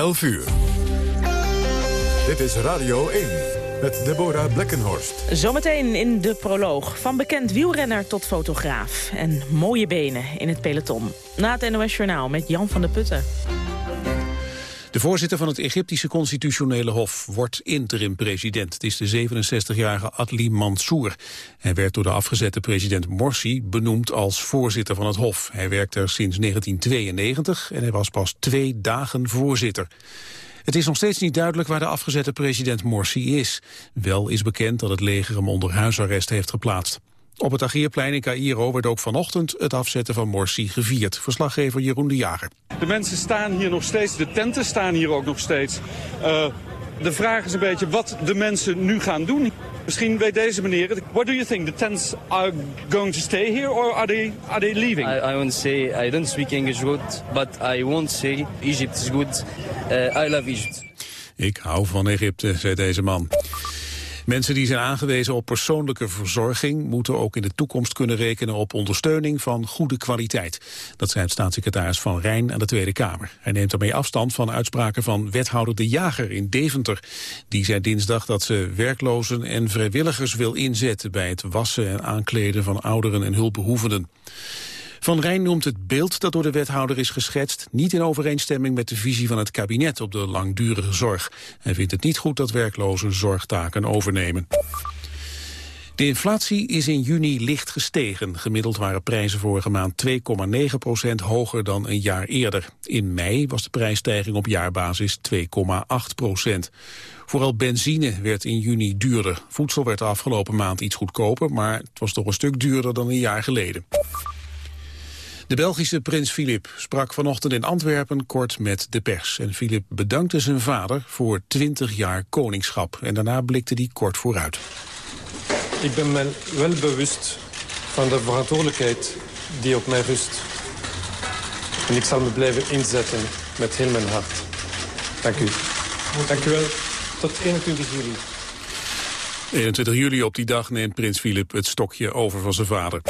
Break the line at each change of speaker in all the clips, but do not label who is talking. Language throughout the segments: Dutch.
11 uur. Dit is Radio 1 met Deborah Blekkenhorst.
Zometeen in de proloog. Van bekend wielrenner tot fotograaf. En mooie benen in het peloton. Na het NOS Journaal met Jan van der Putten.
De voorzitter van het Egyptische constitutionele hof wordt interim-president. Het is de 67-jarige Adli Mansour. Hij werd door de afgezette president Morsi benoemd als voorzitter van het hof. Hij werkt er sinds 1992 en hij was pas twee dagen voorzitter. Het is nog steeds niet duidelijk waar de afgezette president Morsi is. Wel is bekend dat het leger hem onder huisarrest heeft geplaatst. Op het Agierplein in Cairo werd ook vanochtend het afzetten van Morsi gevierd. Verslaggever Jeroen de Jager.
De mensen staan hier nog steeds, de tenten staan hier ook nog steeds. Uh, de vraag is een beetje wat de mensen nu gaan doen. Misschien weet deze meneer What do you think? The tents are going to stay here or are they, are they leaving?
I, I want to say I don't speak English good, but I won't say Egypt is good. Uh, I love Egypt.
Ik hou van Egypte, zei deze man. Mensen die zijn aangewezen op persoonlijke verzorging... moeten ook in de toekomst kunnen rekenen op ondersteuning van goede kwaliteit. Dat zei staatssecretaris Van Rijn aan de Tweede Kamer. Hij neemt daarmee afstand van uitspraken van wethouder De Jager in Deventer. Die zei dinsdag dat ze werklozen en vrijwilligers wil inzetten... bij het wassen en aankleden van ouderen en hulpbehoevenden. Van Rijn noemt het beeld dat door de wethouder is geschetst... niet in overeenstemming met de visie van het kabinet op de langdurige zorg. Hij vindt het niet goed dat werklozen zorgtaken overnemen. De inflatie is in juni licht gestegen. Gemiddeld waren prijzen vorige maand 2,9 procent hoger dan een jaar eerder. In mei was de prijsstijging op jaarbasis 2,8 procent. Vooral benzine werd in juni duurder. Voedsel werd de afgelopen maand iets goedkoper, maar het was toch een stuk duurder dan een jaar geleden. De Belgische prins Filip sprak vanochtend in Antwerpen kort met de pers. En Filip bedankte zijn vader voor 20 jaar koningschap. En daarna blikte hij kort vooruit.
Ik ben me wel bewust van de verantwoordelijkheid die op mij rust. En ik zal me blijven inzetten met heel mijn hart. Dank u. Dank u wel. Tot 21 juli.
21 juli op die dag neemt prins Filip het stokje over van zijn vader.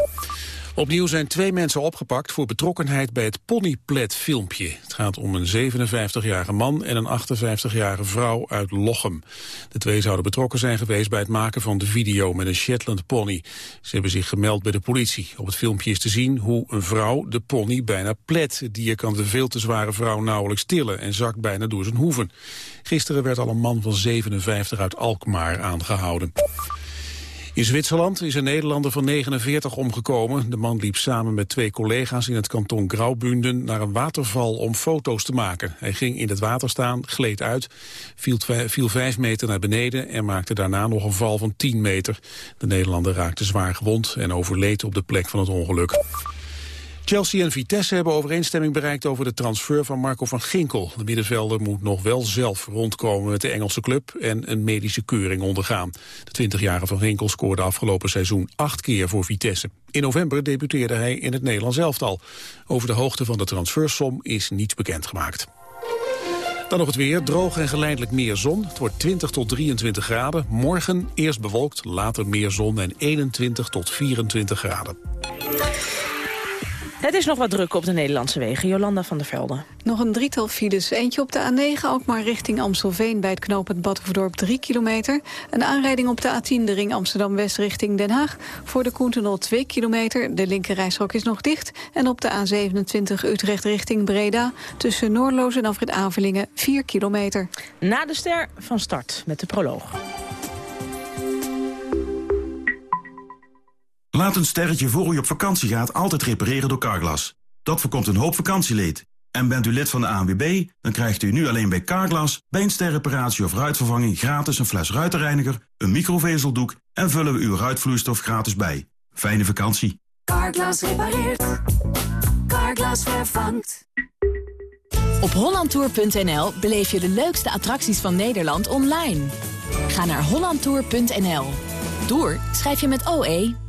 Opnieuw zijn twee mensen opgepakt voor betrokkenheid bij het Ponyplet-filmpje. Het gaat om een 57-jarige man en een 58-jarige vrouw uit Lochem. De twee zouden betrokken zijn geweest bij het maken van de video met een Shetland pony. Ze hebben zich gemeld bij de politie. Op het filmpje is te zien hoe een vrouw de pony bijna plet. Het dier kan de veel te zware vrouw nauwelijks tillen en zakt bijna door zijn hoeven. Gisteren werd al een man van 57 uit Alkmaar aangehouden. In Zwitserland is een Nederlander van 49 omgekomen. De man liep samen met twee collega's in het kanton Graubünden naar een waterval om foto's te maken. Hij ging in het water staan, gleed uit, viel, viel vijf meter naar beneden en maakte daarna nog een val van 10 meter. De Nederlander raakte zwaar gewond en overleed op de plek van het ongeluk. Chelsea en Vitesse hebben overeenstemming bereikt over de transfer van Marco van Ginkel. De middenvelder moet nog wel zelf rondkomen met de Engelse club en een medische keuring ondergaan. De 20-jarige van Ginkel scoorde afgelopen seizoen acht keer voor Vitesse. In november debuteerde hij in het Nederlands elftal. Over de hoogte van de transfersom is niets bekendgemaakt. Dan nog het weer, droog en geleidelijk meer zon. Het wordt 20 tot 23 graden. Morgen eerst bewolkt, later meer zon en 21 tot 24 graden.
Het is nog wat druk op de Nederlandse wegen. Jolanda van der Velde.
Nog een drietal files. Eentje op de A9, ook maar richting Amstelveen... bij het knooppunt Badhoevedorp 3 kilometer. Een aanrijding op de A10, de ring Amsterdam-West richting Den Haag. Voor de Koentenol 2 kilometer. De linkerrijstrook is nog dicht. En op de A27 Utrecht richting Breda... tussen Noordloos en Afrit Avelingen 4 kilometer.
Na de ster van start met de proloog.
Laat een sterretje voor u op vakantie gaat altijd repareren door Carglass. Dat voorkomt een hoop vakantieleed. En bent u lid van de ANWB, dan krijgt u nu alleen bij Carglass... bij een sterreparatie of ruitvervanging gratis een fles ruitenreiniger... een microvezeldoek en vullen we uw ruitvloeistof gratis bij. Fijne vakantie.
Carglass repareert. Carglass vervangt.
Op hollandtour.nl beleef je de leukste attracties van Nederland online. Ga naar hollandtour.nl. Tour schrijf je met OE.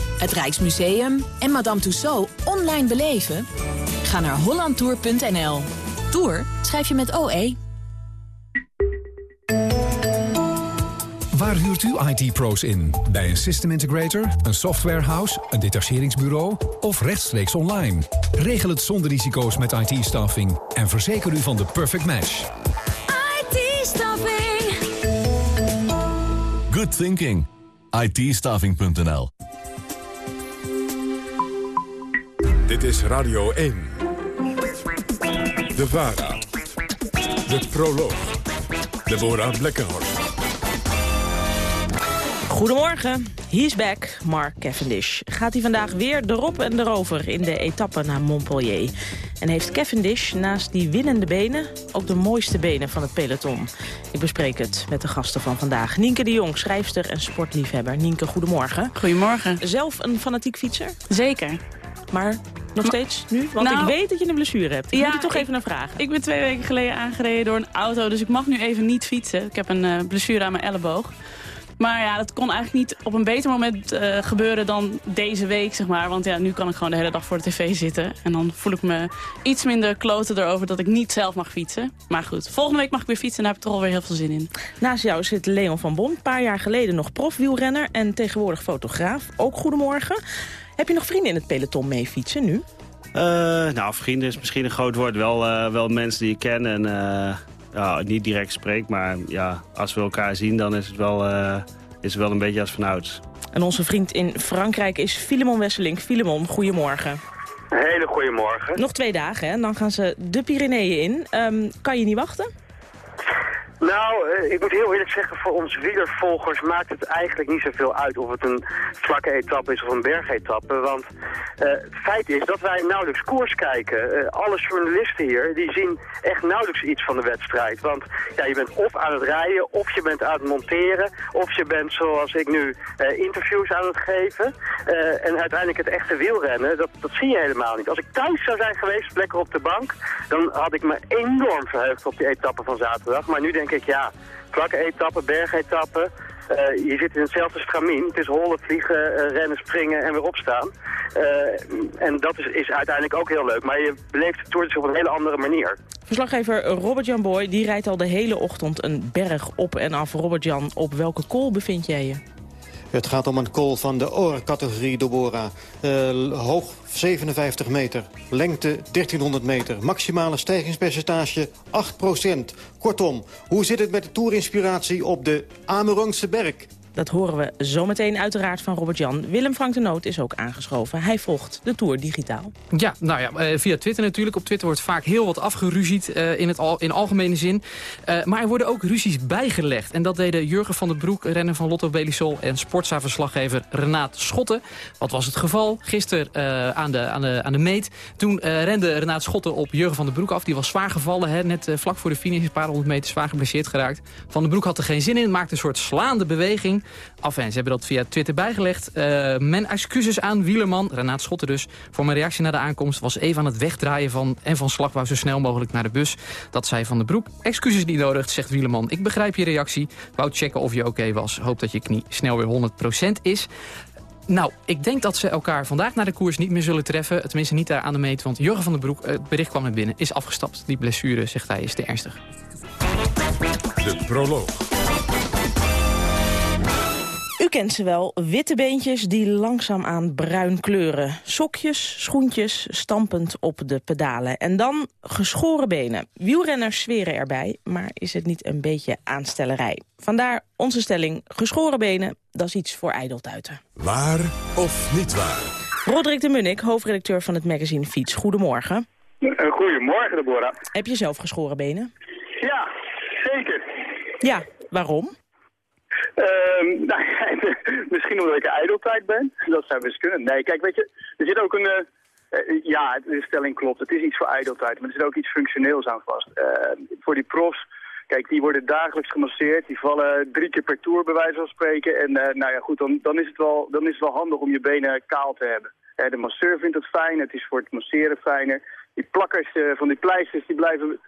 het Rijksmuseum en Madame Tussaud online beleven? Ga naar hollandtour.nl. Tour schrijf je met OE.
Waar huurt u IT-pro's in? Bij een system integrator, een softwarehouse, een detacheringsbureau of rechtstreeks online? Regel het zonder risico's met IT-staffing en verzeker u van de perfect match.
IT-staffing.
Good thinking. IT-staffing.nl
Dit is Radio 1. De VARA. De Proloog. Deborah Blekkenhorst.
Goedemorgen, he's back, Mark Cavendish. Gaat hij vandaag weer erop en erover in de etappe naar Montpellier. En heeft Cavendish naast die winnende benen ook de mooiste benen van het peloton. Ik bespreek het met de gasten van vandaag. Nienke de Jong, schrijfster en sportliefhebber. Nienke, goedemorgen.
Goedemorgen.
Zelf een fanatiek fietser?
Zeker.
Maar nog steeds nu? Want
Nou,
ik weet dat je een blessure hebt. Ik
ja,
moet er toch even naar vragen.
Ik ben twee weken geleden aangereden door een auto, dus ik mag nu even niet fietsen. Ik heb een eh, blessure aan mijn elleboog. Maar ja, dat kon eigenlijk niet op een beter moment eh, gebeuren dan deze week, zeg maar. Want ja, nu kan ik gewoon de hele dag voor de tv zitten. En dan voel ik me iets minder kloten erover dat ik niet zelf mag fietsen. Maar goed, volgende week mag ik weer fietsen en daar heb ik toch alweer heel veel zin in.
Naast jou zit Leon van Bon, een paar jaar geleden nog profwielrenner... en tegenwoordig fotograaf. Ook goedemorgen. Heb je nog vrienden in het peloton mee fietsen nu?
Eh, nou, vrienden is misschien een groot woord. Wel, eh, wel mensen die ik ken en eh, ja, niet direct spreek. Maar ja, als we elkaar zien, dan is het wel, eh, is het wel een beetje als vanouds.
En onze vriend in Frankrijk is Filemon Wesselink. Filemon, goedemorgen.
Een hele goede morgen.
Nog twee dagen, hè? dan gaan ze de Pyreneeën in. Ehm, kan je niet wachten?
Nou, eh, ik moet heel eerlijk zeggen, voor ons wielervolgers maakt het eigenlijk niet zoveel uit of het een vlakke etappe is of een bergetappe. Want eh, feit is dat wij nauwelijks koers kijken. Eh, alle journalisten hier, die zien echt nauwelijks iets van de wedstrijd. Want ja, je bent of aan het rijden, of je bent aan het monteren, of je bent zoals ik nu interviews aan het geven. En uiteindelijk het echte wielrennen, dat, dat zie je helemaal niet. Als ik thuis zou zijn geweest, lekker op de bank, dan had ik me enorm verheugd op die etappe van zaterdag. Maar nu denk ik, ja, vlakke etappe, bergetappe. eh, je zit in hetzelfde stramien. Het is hollen, vliegen, eh, rennen, springen en weer opstaan. Eh, en dat is, is uiteindelijk ook heel leuk. Maar je beleeft de Tour dus op een hele andere manier.
Verslaggever Robert-Jan Boy die rijdt al de hele ochtend een berg op en af. Robert-Jan, op welke kool bevind jij je?
Het gaat om een kool van de oorcategorie Dobora. Eh, hoog 57 meter, lengte 1300 meter. Maximale stijgingspercentage 8% Kortom, hoe zit het met de toerinspiratie op de Amerongse berg?
Dat horen we zometeen uiteraard van Robert-Jan. Willem Frank de Noot is ook aangeschoven. Hij volgt de Tour digitaal.
Ja, nou ja, eh, via Twitter natuurlijk. Op Twitter wordt vaak heel wat afgeruzied eh, in, het al, in algemene zin. Eh, maar er worden ook ruzies bijgelegd. En dat deden Jurgen van den Broek, renner van Lotto Belisol... en Sportza-verslaggever Renaat Schotten. Wat was het geval? Gisteren aan, de, aan, de, aan de meet. Toen rende Renaat Schotten op Jurgen van den Broek af. Die was zwaar gevallen, hè, net vlak voor de finish. Een paar honderd meter zwaar geblesseerd geraakt. Van den Broek had er geen zin in, maakte een soort slaande beweging. Enfin, ze hebben dat via Twitter bijgelegd. Eh, men excuses aan Wielerman, Renaat Schotten dus... voor mijn reactie naar de aankomst. Was even aan het wegdraaien van en van slag wou zo snel mogelijk naar de bus. Dat zei Van den Broek. Excuses niet nodig, zegt Wielerman. Ik begrijp je reactie. Wou checken of je oké was. Hoop dat je knie snel weer 100% is. Nou, ik denk dat ze elkaar vandaag naar de koers niet meer zullen treffen. Tenminste niet daar aan de meet, want Jurgen van den Broek, het bericht kwam naar binnen, is afgestapt. Die blessure, zegt hij, is te ernstig.
De proloog.
U kent ze wel, witte beentjes die langzaamaan bruin kleuren. Sokjes, schoentjes, stampend op de pedalen. En dan geschoren benen. Wielrenners zweren erbij, maar is het niet een beetje aanstellerij? Vandaar onze stelling, geschoren benen, dat is iets voor ijdeltuiten.
Waar of niet waar?
Roderick de Munnik, hoofdredacteur van het magazine Fiets. Goedemorgen.
Eh, Goedemorgen, Deborah.
Heb je zelf geschoren benen?
Ja, zeker.
Ja, waarom?
Ehm, nou, misschien omdat ik een ijdeltijd ben. Dat zou best kunnen. Nee, kijk, weet je, er zit ook een... eh, eh, ja, de stelling klopt. Het is iets voor ijdeltijd, maar er zit ook iets functioneels aan vast. Eh, voor die profs, kijk, die worden dagelijks gemasseerd. Die vallen drie keer per tour, bij wijze van spreken. En eh, nou ja, goed, dan, dan, is het wel, dan is het wel handig om je benen kaal te hebben. De masseur vindt het fijn, het is voor het masseren fijner. Die plakkers van die pleisters, die blijven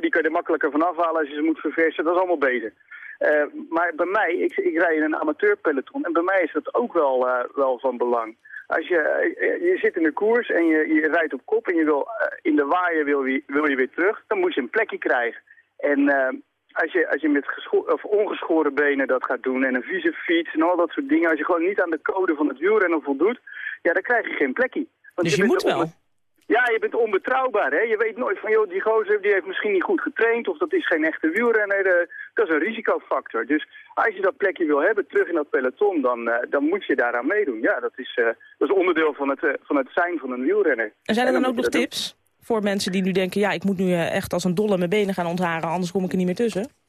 die kun je er makkelijker van afhalen als je ze moet verversen. Dat is allemaal beter. Eh, maar bij mij, ik, ik rij in een amateurpeloton en bij mij is dat ook wel, eh, wel van belang. Als je, eh, je zit in de koers en je, je rijdt op kop en je wil in de waaier wil je, wil je weer terug, dan moet je een plekje krijgen. En als je, als je met of ongeschoren benen dat gaat doen en een vieze fiets en al dat soort dingen, als je gewoon niet aan de code van het wielrennen voldoet, ja, dan krijg je geen plekje. Want
Dus je moet wel.
Ja, je bent onbetrouwbaar. Hè? Je weet nooit van, joh, die gozer die heeft misschien niet goed getraind of dat is geen echte wielrenner. eh, dat is een risicofactor. Dus als je dat plekje wil hebben terug in dat peloton, dan, eh, dan moet je daaraan meedoen. Ja, dat is, eh, dat is onderdeel van het, van het zijn van een wielrenner.
En zijn er dan ook nog
doen.
tips voor mensen die nu denken... ja, ik moet nu echt als een dolle mijn benen gaan ontharen... anders kom ik er niet meer tussen?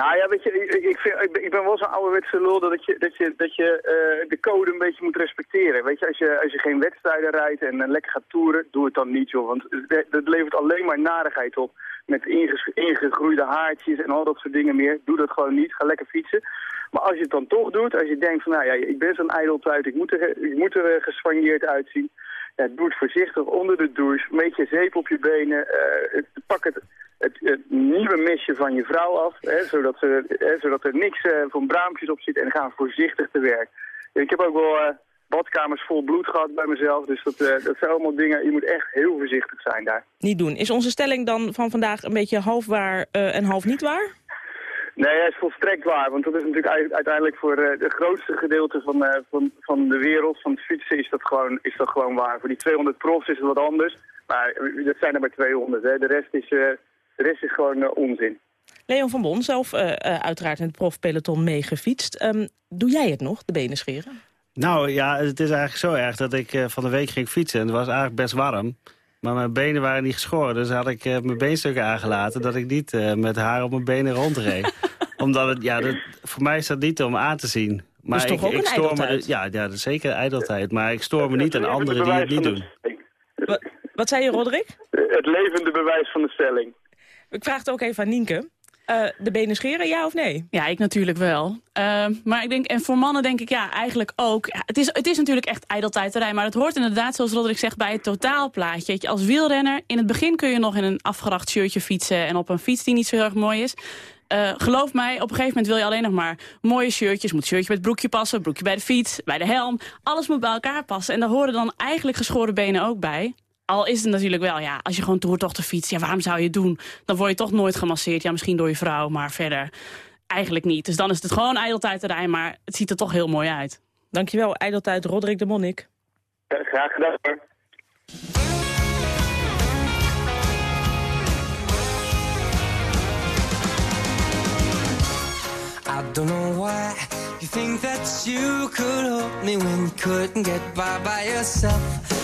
Nou ja, weet je, ik, ik, ben, wel zo'n ouderwetse lul dat je, dat je, dat je eh, de code een beetje moet respecteren. Weet je, als je, als je geen wedstrijden rijdt en lekker gaat toeren, doe het dan niet joh. Want dat levert alleen maar narigheid op. Met ingegroeide haartjes en al dat soort dingen meer. Doe dat gewoon niet, ga lekker fietsen. Maar als je het dan toch doet, als je denkt van nou ja, ik ben zo'n ijdeltuit, ik moet er, ik moet er geswanjeerd uitzien. Ja, doe het voorzichtig onder de douche, een beetje zeep op je benen, eh, pak het, het, het nieuwe mesje van je vrouw af, hè, zodat, ze, hè, zodat er niks eh, van braampjes op zit en ga voorzichtig te werk. Ik heb ook wel eh, badkamers vol bloed gehad bij mezelf, dus dat, eh, dat zijn allemaal dingen, je moet echt heel voorzichtig zijn daar.
Niet doen. Is onze stelling dan van vandaag een beetje half waar en half niet waar?
Nee, hij is volstrekt waar. Want dat is natuurlijk uiteindelijk voor het grootste gedeelte van, van, van de wereld, van het fietsen, is dat, gewoon, is dat gewoon waar. Voor die 200 profs is het wat anders. Maar dat zijn er maar 200. Hè. De, rest is, de rest is gewoon eh, onzin.
Leon van Bon, zelf eh, eh, uiteraard in het profpeloton meegefietst. Ehm, doe jij het nog, de benen scheren?
Nou ja, het is eigenlijk zo erg dat ik eh, van de week ging fietsen. En het was eigenlijk best warm. Maar mijn benen waren niet geschoren. Dus had ik eh, mijn beenstukken aangelaten dat ik niet eh, met haar op mijn benen rondreed. Omdat het, ja, dat, voor mij is dat niet om aan te zien. Maar
is toch
ik,
ook
ik
een
stoor me,
ijdeltuit?
ja, ja, dat is zeker ijdeltijd. Maar ik stoor me niet aan anderen die het niet doen.
Wat zei je, Roderick?
Het levende bewijs van de stelling.
Ik vraag het ook even aan Nienke. Eh, de benen scheren, ja of nee?
Ja, ik natuurlijk wel. Ehm, maar ik denk, en voor mannen denk ik ja, eigenlijk ook. Het, is, het is natuurlijk echt ijdeltijdterij, maar het hoort inderdaad, zoals Roderick zegt, bij het totaalplaatje. Als wielrenner, in het begin kun je nog in een afgeracht shirtje fietsen en op een fiets die niet zo heel erg mooi is. Eh, geloof mij, op een gegeven moment wil je alleen nog maar mooie shirtjes. Moet shirtje het broekje passen, broekje bij de fiets, bij de helm. Alles moet bij elkaar passen. En daar horen dan eigenlijk geschoren benen ook bij. Al is het natuurlijk wel, ja, als je gewoon toertochten fietst, ja, waarom zou je het doen? Dan word je toch nooit gemasseerd. Ja, misschien door je vrouw, maar verder eigenlijk niet. Dus dan is het gewoon ijdeltijdterrein, maar het ziet er toch heel mooi uit.
Dankjewel, ijdeltijd Roderick de Monnik.
Ja, graag gedaan hoor.
I don't know why you think that you could help me when you couldn't get by by yourself.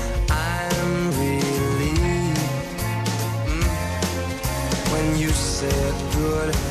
said good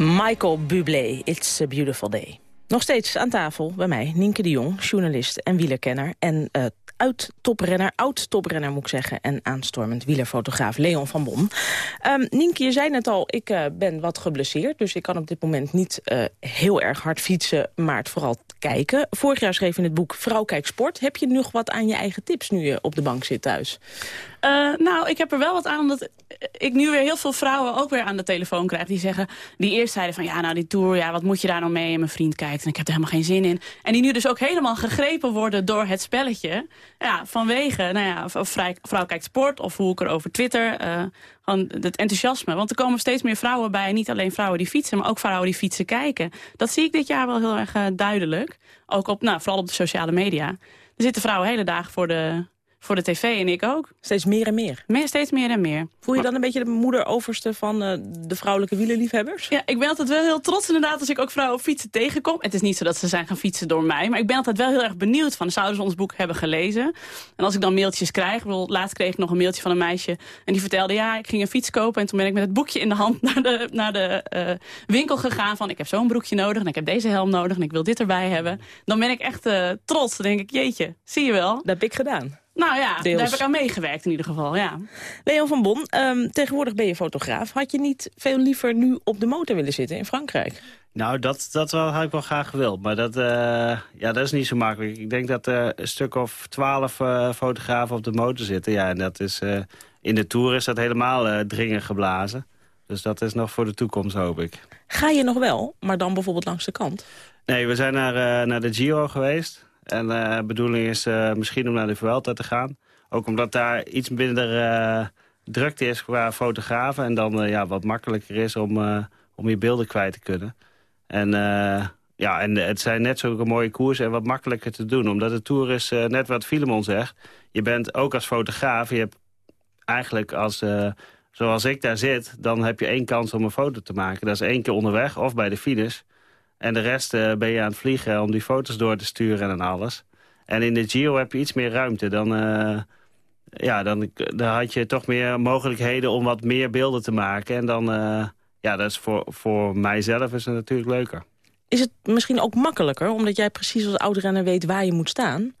Michael Bublé, It's a Beautiful Day. Nog steeds aan tafel bij mij Nienke de Jong, journalist en wielerkenner... en uh, uit-toprenner, oud-toprenner moet ik zeggen... en aanstormend wielerfotograaf Leon van Bon. Um, Nienke, je zei net al, ik uh, ben wat geblesseerd... dus ik kan op dit moment niet uh, heel erg hard fietsen, maar het vooral kijken. Vorig jaar schreef je in het boek Vrouw Kijk Sport. Heb je nog wat aan je eigen tips nu je op de bank zit thuis?
Uh, nou, ik heb er wel wat aan, omdat ik nu weer heel veel vrouwen ook weer aan de telefoon krijg. Die zeggen, die eerst zeiden van, ja, nou die tour, ja, wat moet je daar nou mee? En mijn vriend kijkt en ik heb er helemaal geen zin in. En die nu dus ook helemaal gegrepen worden door het spelletje. Ja, vanwege, nou ja, vrij, vrouw kijkt sport of hoe ik er over Twitter, uh, gewoon het enthousiasme. Want er komen steeds meer vrouwen bij, niet alleen vrouwen die fietsen, maar ook vrouwen die fietsen kijken. Dat zie ik dit jaar wel heel erg uh, duidelijk. Ook op, nou, vooral op de sociale media. Er zitten vrouwen hele dagen voor de voor de tv en ik ook.
Steeds meer en meer?
meer steeds meer en meer.
Voel je dan een beetje de moeder overste van uh, de vrouwelijke wielerliefhebbers?
Ja, ik ben altijd wel heel trots inderdaad als ik ook vrouwen op fietsen tegenkom. Het is niet zo dat ze zijn gaan fietsen door mij, maar ik ben altijd wel heel erg benieuwd van, zouden ze ons boek hebben gelezen? En als ik dan mailtjes krijg, bijvoorbeeld laatst kreeg ik nog een mailtje van een meisje en die vertelde, ja, ik ging een fiets kopen en toen ben ik met het boekje in de hand naar de, naar de uh, winkel gegaan van, ik heb zo'n broekje nodig en ik heb deze helm nodig en ik wil dit erbij hebben. Dan ben ik echt uh, trots, dan denk ik, jeetje, zie je wel.
Dat heb ik gedaan.
Nou ja, Deels. daar heb ik aan meegewerkt in ieder geval, ja.
Leon van Bon, um, tegenwoordig ben je fotograaf. Had je niet veel liever nu op de motor willen zitten in Frankrijk?
Nou, dat, dat had ik wel graag gewild. Maar dat, uh, ja, dat is niet zo makkelijk. Ik denk dat er uh, een stuk of twaalf uh, fotografen op de motor zitten. Ja, en dat is, in de Tour is dat helemaal dringend geblazen. Dus dat is nog voor de toekomst, hoop ik.
Ga je nog wel, maar dan bijvoorbeeld langs de kant?
Nee, we zijn naar, naar de Giro geweest. En de uh, bedoeling is uh, misschien om naar de Vuelta te gaan. Ook omdat daar iets minder uh, drukte is qua fotografen. En dan ja, wat makkelijker is om, om je beelden kwijt te kunnen. En, ja, en het zijn net zulke mooie koersen en wat makkelijker te doen. Omdat de Tour is, net wat Filemon zegt... je bent ook als fotograaf... je hebt eigenlijk als, zoals ik daar zit... dan heb je één kans om een foto te maken. Dat is één keer onderweg of bij de finish... En de rest uh, ben je aan het vliegen om die foto's door te sturen en alles. En in de Giro heb je iets meer ruimte. Dan, uh, ja, dan, dan had je toch meer mogelijkheden om wat meer beelden te maken. En dan, uh, ja, dat is voor, voor mijzelf is het natuurlijk leuker.
Is het misschien ook makkelijker, omdat jij precies als oudrenner weet waar je moet staan?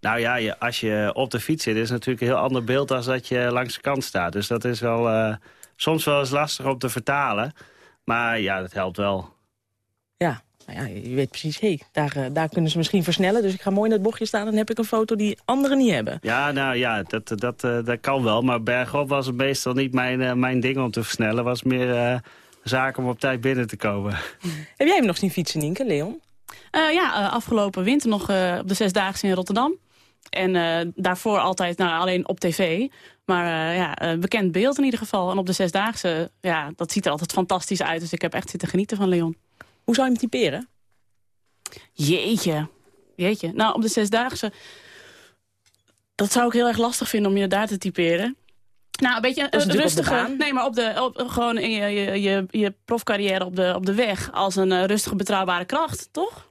Nou ja, je, als je op de fiets zit, is het natuurlijk een heel ander beeld dan dat je langs de kant staat. Dus dat is wel soms wel eens lastig om te vertalen. Maar ja, dat helpt wel.
Ja, nou ja, je weet precies, hé, hey, daar, uh, daar kunnen ze misschien versnellen. Dus ik ga mooi in dat bochtje staan en dan heb ik een foto die anderen niet hebben.
Ja, nou ja, dat, dat, uh, dat kan wel. Maar bergop was het meestal niet mijn, uh, mijn ding om te versnellen. was meer zaak om op tijd binnen te komen.
Heb jij hem nog zien fietsen, Nienke, Leon?
ja, afgelopen winter nog op de Zesdaagse in Rotterdam. En daarvoor altijd nou, alleen op tv. Maar ja, bekend beeld in ieder geval. En op de Zesdaagse, ja, dat ziet er altijd fantastisch uit. Dus ik heb echt zitten genieten van Leon.
Hoe zou je hem typeren?
Jeetje. Jeetje. Nou, op de Zesdaagse... Dat zou ik heel erg lastig vinden om je daar te typeren. Nou, een beetje een rustige... Nee, maar op de, op, gewoon in je, je, je, je profcarrière op de, op de weg... als een uh, rustige, betrouwbare kracht, toch?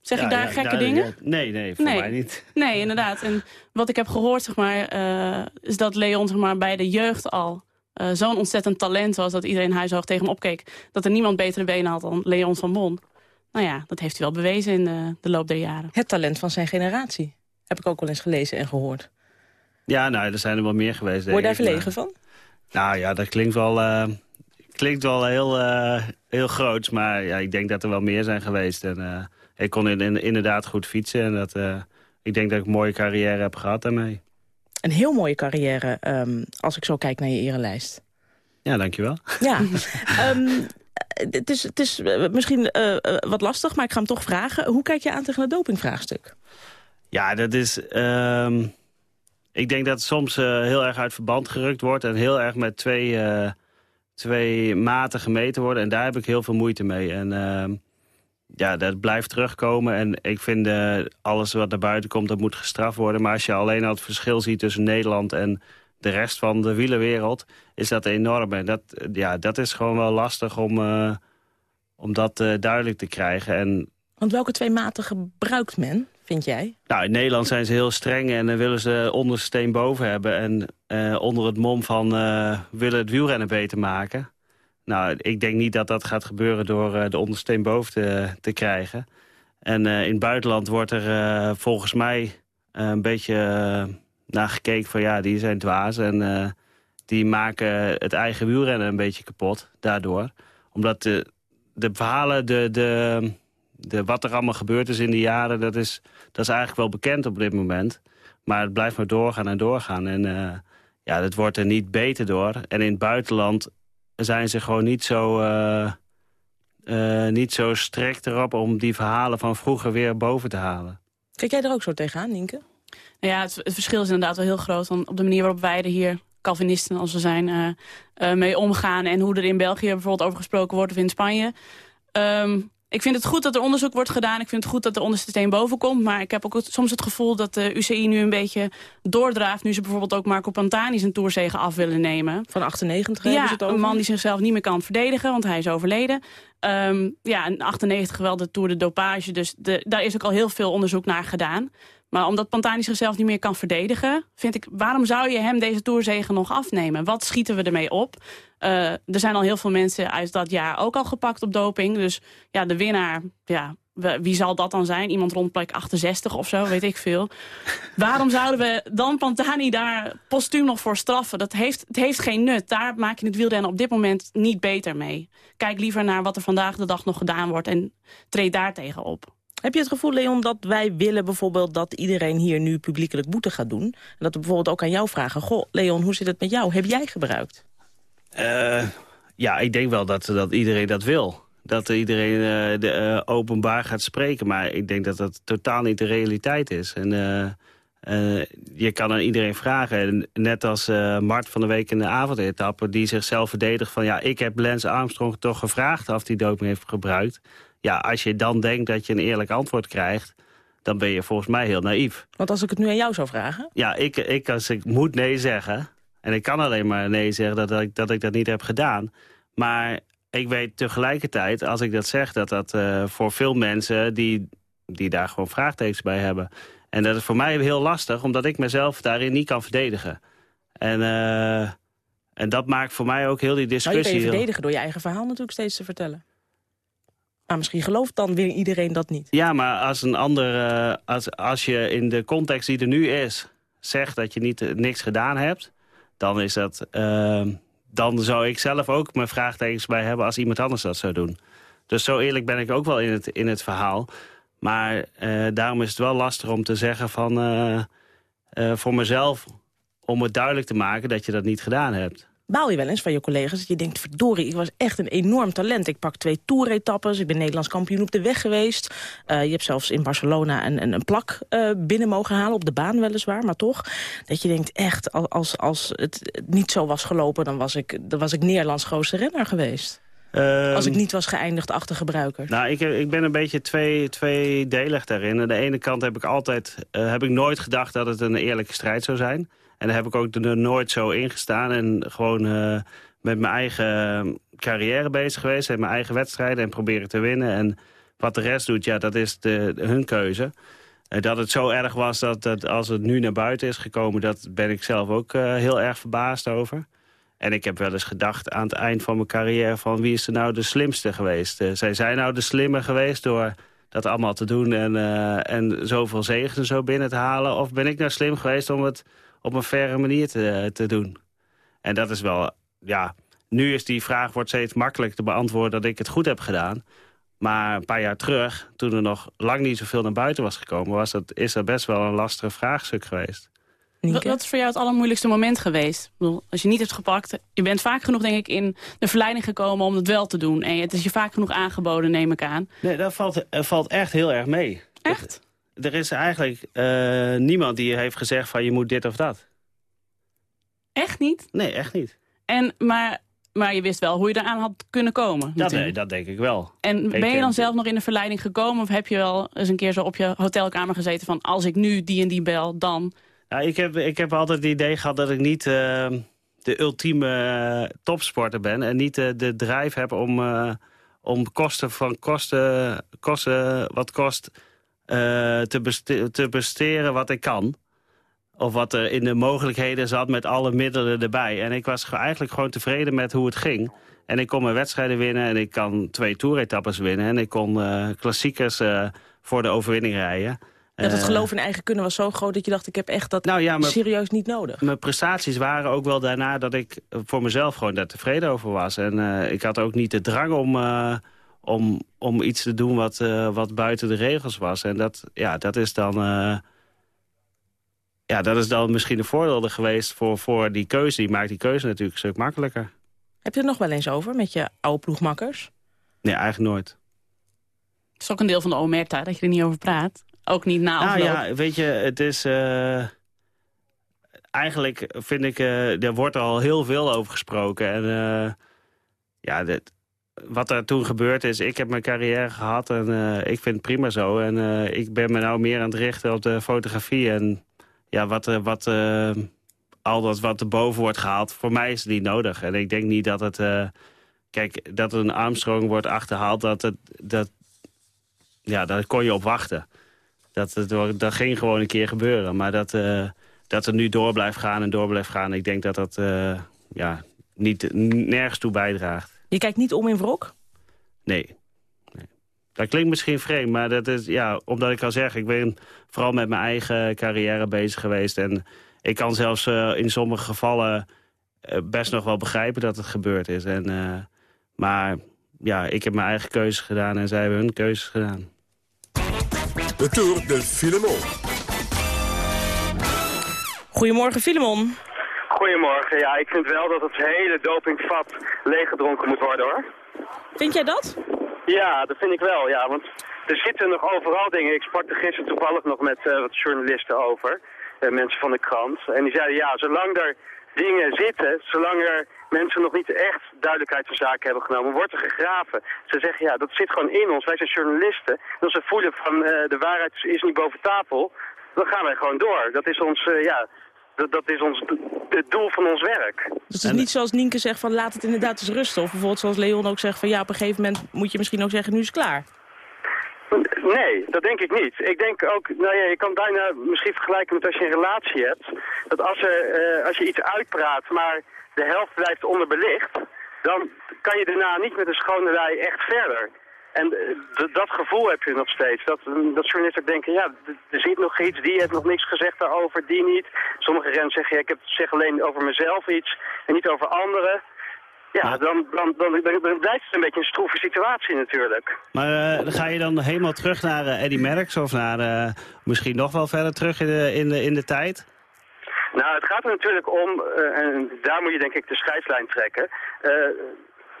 Zeg
ja,
ik daar
ja,
gekke
daar,
dingen?
Ja, nee, nee, voor
nee.
mij niet.
Nee, inderdaad. En wat ik heb gehoord, zeg maar... Uh, is dat Leon zeg maar, bij de jeugd al... Uh, zo'n ontzettend talent was dat iedereen huishoog tegen hem opkeek. Dat er niemand betere benen had dan Leon van Bon. Nou ja, dat heeft hij wel bewezen in de, de loop der jaren.
Het talent van zijn generatie. Heb ik ook wel eens gelezen en gehoord.
Ja, nou, er zijn er wel meer geweest.
Word je daar verlegen van?
Nou ja, dat klinkt wel, uh, klinkt wel heel, uh, heel groots. Maar ja, ik denk dat er wel meer zijn geweest. En, uh, ik kon in, in, inderdaad goed fietsen. En dat, ik denk dat ik een mooie carrière heb gehad daarmee.
Een heel mooie carrière, um, als ik zo kijk naar je erenlijst.
Ja, dankjewel.
Ja, um, het is, het is misschien wat lastig, maar ik ga hem toch vragen. Hoe kijk je aan tegen het dopingvraagstuk?
Ja, dat is... Um, ik denk dat het soms uh, heel erg uit verband gerukt wordt... en heel erg met twee, uh, twee maten gemeten worden. En daar heb ik heel veel moeite mee. En ja, dat blijft terugkomen. En ik vind uh, alles wat naar buiten komt, dat moet gestraft worden. Maar als je alleen al het verschil ziet tussen Nederland... en de rest van de wielerwereld, is dat enorm. En dat, ja, dat is gewoon wel lastig om, om dat duidelijk te krijgen. En,
Want welke twee maten gebruikt men? vind jij?
Nou, in Nederland zijn ze heel streng en dan willen ze onderste steen boven hebben. En onder het mom van willen het wielrennen beter maken. Nou, ik denk niet dat dat gaat gebeuren door uh, de ondersteen boven te, te krijgen. En in het buitenland wordt er volgens mij een beetje naar gekeken van ja, die zijn dwaas. En die maken het eigen wielrennen een beetje kapot daardoor. Omdat de, de verhalen, de... de de, wat er allemaal gebeurd is in die jaren, dat is, dat is eigenlijk wel bekend op dit moment. Maar het blijft maar doorgaan en doorgaan. En ja, het wordt er niet beter door. En in het buitenland zijn ze gewoon niet zo, uh, uh, niet zo strikt erop... om die verhalen van vroeger weer boven te halen.
Kijk jij er ook zo tegenaan, Nienke?
Nou ja, het, het, verschil is inderdaad wel heel groot. Dan op de manier waarop wij er hier, Calvinisten als we zijn, mee omgaan... en hoe er in België bijvoorbeeld over gesproken wordt of in Spanje... Um, ik vind het goed dat er onderzoek wordt gedaan. Ik vind het goed dat er onderste steen boven komt. Maar ik heb ook soms het gevoel dat de UCI nu een beetje doordraaft... nu ze bijvoorbeeld ook Marco Pantani zijn toerzegen af willen nemen.
Van 98
ja,
het over?
een man die zichzelf niet meer kan verdedigen, want hij is overleden. Um, ja, in 98 wel de Tour de Dopage. Dus de, daar is ook al heel veel onderzoek naar gedaan. Maar omdat Pantani zichzelf niet meer kan verdedigen... vind ik, waarom zou je hem deze toerzegen nog afnemen? Wat schieten we ermee op? Uh, er zijn al heel veel mensen uit dat jaar ook al gepakt op doping. Dus ja, de winnaar, ja, wie zal dat dan zijn? Iemand rond plek 68 of zo, weet ik veel. Waarom zouden we dan Pantani daar postuum nog voor straffen? Dat heeft, het heeft geen nut. Daar maak je het wielrennen op dit moment niet beter mee. Kijk liever naar wat er vandaag de dag nog gedaan wordt... en treed daar tegen op.
Heb je het gevoel, Leon, dat wij willen bijvoorbeeld dat iedereen hier nu publiekelijk boete gaat doen? En dat we bijvoorbeeld ook aan jou vragen, goh, Leon, hoe zit het met jou? Heb jij gebruikt?
Uh, ja, ik denk wel dat, dat iedereen dat wil. Dat iedereen uh, de, uh, openbaar gaat spreken. Maar ik denk dat dat totaal niet de realiteit is. En je kan aan iedereen vragen. Net als Mart van de Week in de avondetappe... die zichzelf verdedigt van... ja, ik heb Lance Armstrong toch gevraagd of hij doping heeft gebruikt ja, als je dan denkt dat je een eerlijk antwoord krijgt... dan ben je volgens mij heel naïef.
Want als ik het nu aan jou zou vragen?
Ja, ik, ik, als ik moet nee zeggen... en ik kan alleen maar nee zeggen dat, ik, dat ik dat niet heb gedaan... maar ik weet tegelijkertijd, als ik dat zeg... dat dat uh, voor veel mensen die, die daar gewoon vraagtekens bij hebben... en dat is voor mij heel lastig... omdat ik mezelf daarin niet kan verdedigen. En... Uh, en dat maakt voor mij ook heel die discussie... Nou,
je kan je verdedigen door je eigen verhaal natuurlijk steeds te vertellen. Maar misschien gelooft dan weer iedereen dat niet.
Ja, maar als een ander, uh, als, als je in de context die er nu is... zegt dat je niet, uh, niks gedaan hebt... dan is dat... Uh, dan zou ik zelf ook mijn vraagtekens bij hebben... als iemand anders dat zou doen. Dus zo eerlijk ben ik ook wel in het, in het verhaal. Maar daarom is het wel lastig om te zeggen van... voor mezelf, om het duidelijk te maken dat je dat niet gedaan hebt
baal je wel eens van je collega's. Dat je denkt, verdorie, ik was echt een enorm talent. Ik pak twee toeretappes, ik ben Nederlands kampioen op de weg geweest. Uh, je hebt zelfs in Barcelona een, een, een plak uh, binnen mogen halen, op de baan weliswaar, maar toch. Dat je denkt, echt, als, als het niet zo was gelopen... dan was ik, dan was ik Nederlands grootste renner geweest. Um, als ik niet was geëindigd achter gebruiker.
Nou, ik, ik ben een beetje twee, tweedelig daarin. Aan de ene kant heb ik altijd uh, heb ik nooit gedacht dat het een eerlijke strijd zou zijn. En daar heb ik ook nooit zo ingestaan. En gewoon uh, met mijn eigen carrière bezig geweest. En mijn eigen wedstrijden en proberen te winnen. En wat de rest doet, ja, dat is de, hun keuze. En dat het zo erg was dat, dat als het nu naar buiten is gekomen... dat ben ik zelf ook heel erg verbaasd over. En ik heb wel eens gedacht aan het eind van mijn carrière... van wie is er nou de slimste geweest? Zij zijn nou de slimmer geweest door dat allemaal te doen... en, uh, en zoveel zegen zo binnen te halen? Of ben ik nou slim geweest om het op een faire manier te, te doen. En dat is wel ja, nu is die vraag wordt steeds makkelijk te beantwoorden dat ik het goed heb gedaan. Maar een paar jaar terug, toen er nog lang niet zoveel naar buiten was gekomen... Was dat, is dat best wel een lastig vraagstuk geweest.
Wat, wat is voor jou het allermoeilijkste moment geweest? Ik bedoel, als je niet hebt gepakt, je bent vaak genoeg denk ik in de verleiding gekomen om het wel te doen. En het is je vaak genoeg aangeboden, neem ik aan.
Nee, dat valt, uh, valt echt heel erg mee.
Echt?
Er is eigenlijk uh, niemand die heeft gezegd van je moet dit of dat.
Echt niet?
Nee, echt niet.
En, maar, maar je wist wel hoe je eraan had kunnen komen?
Dat, nee, dat denk ik wel.
En ben je dan zelf nog in de verleiding gekomen? Of heb je wel eens een keer zo op je hotelkamer gezeten van... als ik nu die en die bel, dan...
Nou, ik, heb, ik heb altijd het idee gehad dat ik niet uh, de ultieme uh, topsporter ben... en niet uh, de drive heb om, om kosten van kosten, kosten wat kost te, beste te besteren wat ik kan. Of wat er in de mogelijkheden zat met alle middelen erbij. En ik was eigenlijk gewoon tevreden met hoe het ging. En ik kon mijn wedstrijden winnen en ik kan twee toeretappes winnen. En ik kon klassiekers voor de overwinning rijden.
Dat het geloof in eigen kunnen was zo groot dat je dacht... ik heb echt dat nou ja, serieus niet nodig.
Mijn prestaties waren ook wel daarna dat ik voor mezelf gewoon daar tevreden over was. En uh, ik had ook niet de drang om, uh, om, om iets te doen wat, uh, wat buiten de regels was. En dat, ja, dat is dan... ja, dat is dan misschien een voordeel geweest voor, voor die keuze. Die maakt die keuze natuurlijk een stuk makkelijker.
Heb je het nog wel eens over met je oude ploegmakkers?
Nee, eigenlijk nooit.
Het is ook een deel van de omerta dat je er niet over praat. Ook niet na
Nou ja, weet je, het is... Uh, eigenlijk vind ik, uh, er wordt al heel veel over gesproken. En uh, ja, dit, wat er toen gebeurd is, ik heb mijn carrière gehad en ik vind het prima zo. En ik ben me nou meer aan het richten op de fotografie. En ja, wat, wat, al dat wat erboven wordt gehaald, voor mij is het niet nodig. En ik denk niet dat het... kijk, dat een Armstrong wordt achterhaald, dat, het, dat, ja, daar kon je op wachten. Dat, dat, dat ging gewoon een keer gebeuren. Maar dat, dat het nu door blijft gaan en door blijft gaan... ik denk dat dat ja, niet, nergens toe bijdraagt.
Je kijkt niet om in wrok?
Nee. nee. Dat klinkt misschien vreemd, maar dat is, ja, omdat ik al zeg... ik ben vooral met mijn eigen carrière bezig geweest. En ik kan zelfs uh, in sommige gevallen best nog wel begrijpen dat het gebeurd is. En, maar ja, ik heb mijn eigen keuzes gedaan en zij hebben hun keuzes gedaan.
De Tour de Filemon.
Goedemorgen, Filemon.
Goedemorgen. Ja, ik vind wel dat het hele dopingvat leeggedronken moet worden, hoor.
Vind jij dat?
Ja, dat vind ik wel, ja. Want er zitten nog overal dingen. Ik sprak er gisteren toevallig nog met uh, wat journalisten over. Uh, mensen van de krant. En die zeiden, ja, zolang er dingen zitten, zolang er mensen nog niet echt duidelijkheid van zaken hebben genomen, wordt er gegraven. Ze zeggen, ja, dat zit gewoon in ons. Wij zijn journalisten. En als we voelen van uh, de waarheid is niet boven tafel, dan gaan wij gewoon door. Dat is ons, ja, dat, dat is ons, het doel van ons werk.
Dus het is niet zoals Nienke zegt van laat het inderdaad eens rusten. Of bijvoorbeeld zoals Leon ook zegt van ja, op een gegeven moment moet je misschien ook zeggen nu is het klaar.
Nee, dat denk ik niet. Ik denk ook, nou ja, je kan bijna misschien vergelijken met als je een relatie hebt. Dat als, er, uh, als je iets uitpraat, maar de helft blijft onderbelicht, dan kan je daarna niet met een schone lei echt verder. En dat gevoel heb je nog steeds. Dat, dat journalisten denken, ja, er zit nog iets, die heeft nog niks gezegd daarover, die niet. Sommige renners zeggen, ja, ik heb, zeg alleen over mezelf iets en niet over anderen. Ja, dan, dan, dan, dan, blijft het een beetje een stroeve situatie natuurlijk.
Maar uh, dan ga je dan helemaal terug naar uh, Eddie Merckx of naar uh, misschien nog wel verder terug in de, in de, in de tijd?
Nou, het gaat er natuurlijk om, en daar moet je denk ik de scheidslijn trekken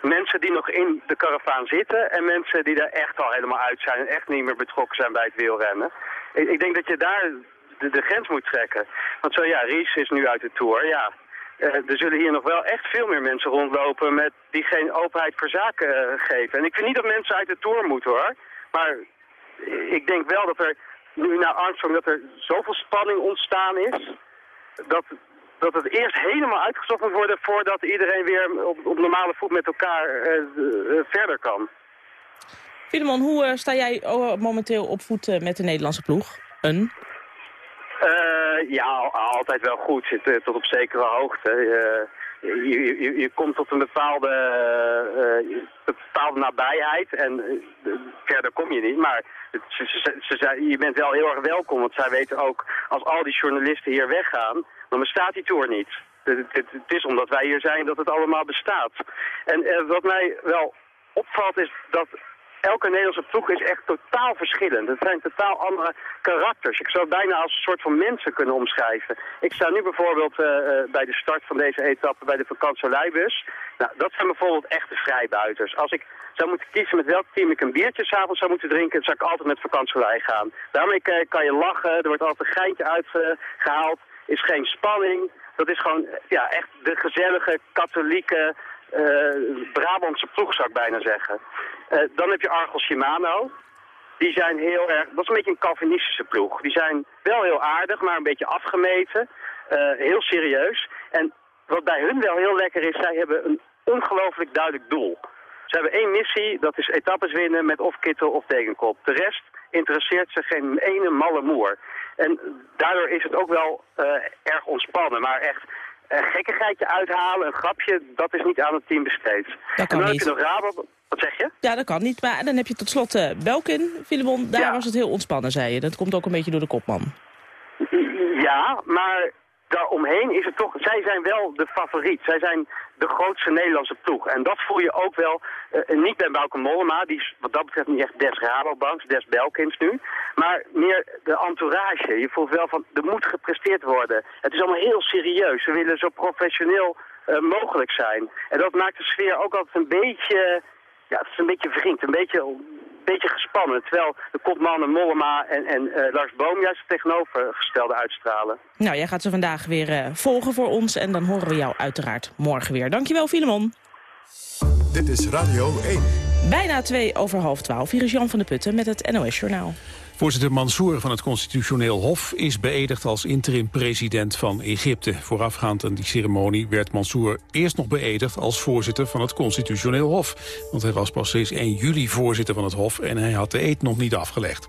mensen die nog in de karavaan zitten en mensen die er echt al helemaal uit zijn en echt niet meer betrokken zijn bij het wielrennen. Ik, ik denk dat je daar de, grens moet trekken. Want zo ja, Ries is nu uit de Tour, ja. Uh, er zullen hier nog wel echt veel meer mensen rondlopen met die geen openheid voor zaken uh, geven. En ik vind niet dat mensen uit de Tour moeten hoor. Maar ik denk wel dat er nu na Armstrong dat er zoveel spanning ontstaan is. Dat, dat het eerst helemaal uitgezocht moet worden voordat iedereen weer op, op normale voet met elkaar uh, verder kan.
Filemon, hoe uh, sta jij momenteel op voet met de Nederlandse ploeg? Een?
ja, altijd wel goed. Zit tot op zekere hoogte. Je, je, je, komt tot een bepaalde, bepaalde nabijheid en verder kom je niet. Maar ze, ze, ze, je bent wel heel erg welkom, want zij weten ook als al die journalisten hier weggaan, dan bestaat die tour niet. Het, het- is omdat wij hier zijn dat het allemaal bestaat. En eh, wat mij wel opvalt is dat elke Nederlandse ploeg is echt totaal verschillend. Het zijn totaal andere karakters. Ik zou het bijna als een soort van mensen kunnen omschrijven. Ik sta nu bijvoorbeeld eh, eh, bij de start van deze etappe bij de vakantieleibus. Nou, dat zijn bijvoorbeeld echte vrijbuiters. Als ik zou moeten kiezen met welk team ik een biertje s'avonds zou moeten drinken, zou ik altijd met vakantielei gaan. Daarmee kan je lachen, er wordt altijd een geintje uitgehaald, is geen spanning. Dat is gewoon ja, echt de gezellige, katholieke, eh, Brabantse ploeg zou ik bijna zeggen. Eh, dan heb je Argos Shimano. Die zijn heel erg, dat is een beetje een Calvinistische ploeg. Die zijn wel heel aardig, maar een beetje afgemeten. eh, heel serieus. En wat bij hun wel heel lekker is, zij hebben een ongelooflijk duidelijk doel. Ze hebben één missie, dat is etappes winnen met of kittel of tegenkop. De rest interesseert ze geen ene malle moer. En daardoor is het ook wel eh, erg ontspannen. Maar echt een gekkigheidje uithalen, een grapje, dat is niet aan het team besteed.
Dat kan
en dan
niet.
heb je nog Rabo... Wat zeg je?
Ja, dat kan niet. Maar dan heb je tot slot eh, Belkin, Filemon. Daar was het heel ontspannen, zei je. Dat komt ook een beetje door de kopman.
Ja, maar daaromheen is het toch... Zij zijn wel de favoriet. Zij zijn de grootste Nederlandse ploeg. En dat voel je ook wel eh, niet bij Bauke Mollema. Die is wat dat betreft niet echt des Rabobanks, des Belkins nu. Maar meer de entourage. Je voelt wel van, er moet gepresteerd worden. Het is allemaal heel serieus. Ze willen zo professioneel eh, mogelijk zijn. En dat maakt de sfeer ook altijd een beetje... Ja, het is een beetje wringt, een beetje, beetje gespannen. Terwijl de kopmannen Mollema en, en eh, Lars Boom juist het tegenovergestelde uitstralen.
Nou, jij gaat ze vandaag weer eh, volgen voor ons. En dan horen we jou uiteraard morgen weer. Dankjewel, Filemon.
Dit is Radio 1.
Bijna twee over half twaalf. Hier is Jan van der Putten met het NOS-journaal.
Voorzitter Mansour van het Constitutioneel Hof is beëdigd als interim-president van Egypte. Voorafgaand aan die ceremonie werd Mansour eerst nog beëdigd als voorzitter van het Constitutioneel Hof. Want hij was pas sinds 1 juli voorzitter van het Hof en hij had de eed nog niet afgelegd.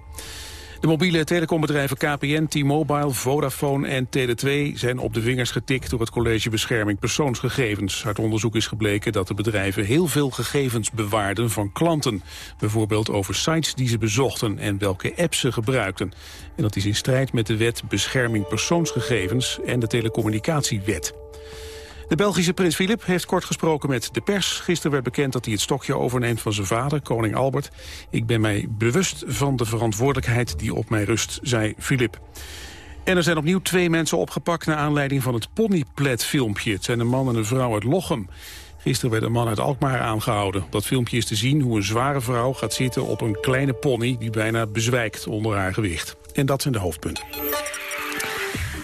De mobiele telecombedrijven KPN, T-Mobile, Vodafone en Tele2 zijn op de vingers getikt door het College Bescherming Persoonsgegevens. Uit onderzoek is gebleken dat de bedrijven heel veel gegevens bewaarden van klanten. Bijvoorbeeld over sites die ze bezochten en welke apps ze gebruikten. En dat is in strijd met de wet Bescherming Persoonsgegevens en de Telecommunicatiewet. De Belgische prins Filip heeft kort gesproken met de pers. Gisteren werd bekend dat hij het stokje overneemt van zijn vader, koning Albert. Ik ben mij bewust van de verantwoordelijkheid die op mij rust, zei Filip. En er zijn opnieuw twee mensen opgepakt naar aanleiding van het ponyplet-filmpje. Het zijn een man en een vrouw uit Lochem. Gisteren werd een man uit Alkmaar aangehouden. Dat filmpje is te zien hoe een zware vrouw gaat zitten op een kleine pony... die bijna bezwijkt onder haar gewicht. En dat zijn de hoofdpunten.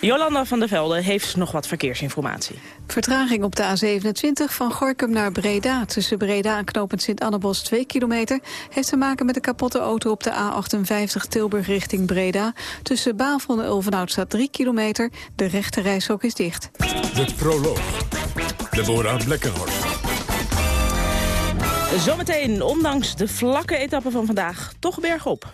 Jolanda van der Velde heeft nog wat verkeersinformatie.
Vertraging op de A27 van Gorkum naar Breda. Tussen Breda en knooppunt Sint-Annebos 2 kilometer... heeft te maken met een kapotte auto op de A58 Tilburg richting Breda. Tussen Bavon en Ulvenhout staat 3 kilometer. De rechte reishok is dicht.
De proloog. Deborah Blekkenhorst.
Zometeen, ondanks de vlakke etappe van vandaag, toch bergop.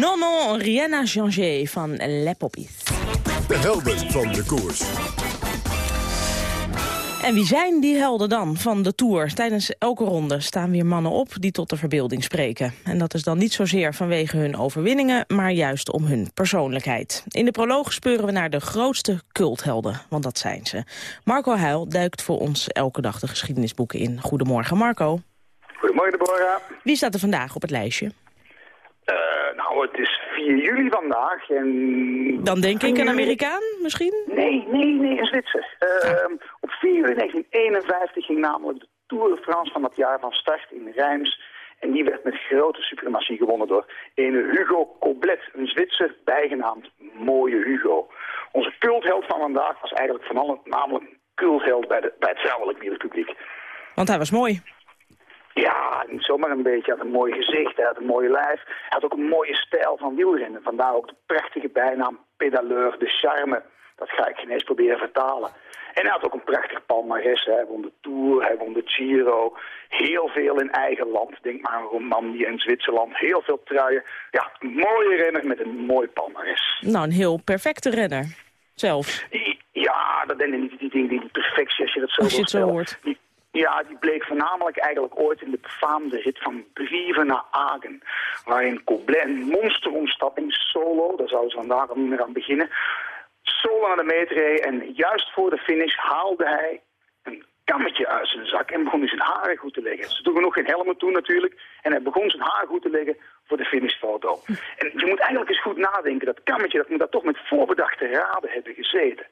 Non, non, rien n'a changé
van Le Poppies.
De helden van de koers.
En wie zijn die helden dan van de Tour? Tijdens elke ronde staan weer mannen op die tot de verbeelding spreken. En dat is dan niet zozeer vanwege hun overwinningen, maar juist om hun persoonlijkheid. In de proloog speuren we naar de grootste culthelden, want dat zijn ze. Marco Huil duikt voor ons elke dag de geschiedenisboeken in. Goedemorgen Marco.
Goedemorgen, Deborah.
Wie staat er vandaag op het lijstje?
Eh, nou, het is 4 juli vandaag en...
Dan denk ik een Amerikaan misschien?
Nee, nee, nee, een Zwitser. Eh, Op 4 juli 1951 ging namelijk de Tour de France van dat jaar van start in Reims. En die werd met grote suprematie gewonnen door een Hugo Coblet, een Zwitser bijgenaamd Mooie Hugo. Onze cultheld van vandaag was eigenlijk van allen namelijk cultheld bij, de, bij het vrouwelijk wielerpubliek.
Want hij was mooi.
Ja, niet zomaar een beetje. Hij had een mooi gezicht, hij had een mooie lijf. Hij had ook een mooie stijl van wielrennen. Vandaar ook de prachtige bijnaam pedaleur de charme. Dat ga ik geen eens proberen vertalen. En hij had ook een prachtig palmarès. Hij won de Tour, hij won de Giro. Heel veel in eigen land. Denk maar aan Romandie en Zwitserland. Heel veel truien. Ja, een mooie renner met een mooi palmarès.
Nou, een heel perfecte renner. Zelfs.
Ja, dat denk ik niet. Die, die, die, die perfectie, als je dat zo
Als je het zo hoort.
Die- ja, die bleek voornamelijk eigenlijk ooit in de befaamde rit van Brieven naar Agen. Waarin Coblet een monsteromstapping solo, daar zouden ze vandaag al niet meer aan beginnen, solo naar de meet. En juist voor de finish haalde hij een kammetje uit zijn zak en begon hij zijn haren goed te leggen. Ze droegen nog geen helmen toen natuurlijk. En hij begon zijn haar goed te leggen voor de finishfoto. En je moet eigenlijk eens goed nadenken. Dat kammetje dat moet daar toch met voorbedachte raden hebben gezeten.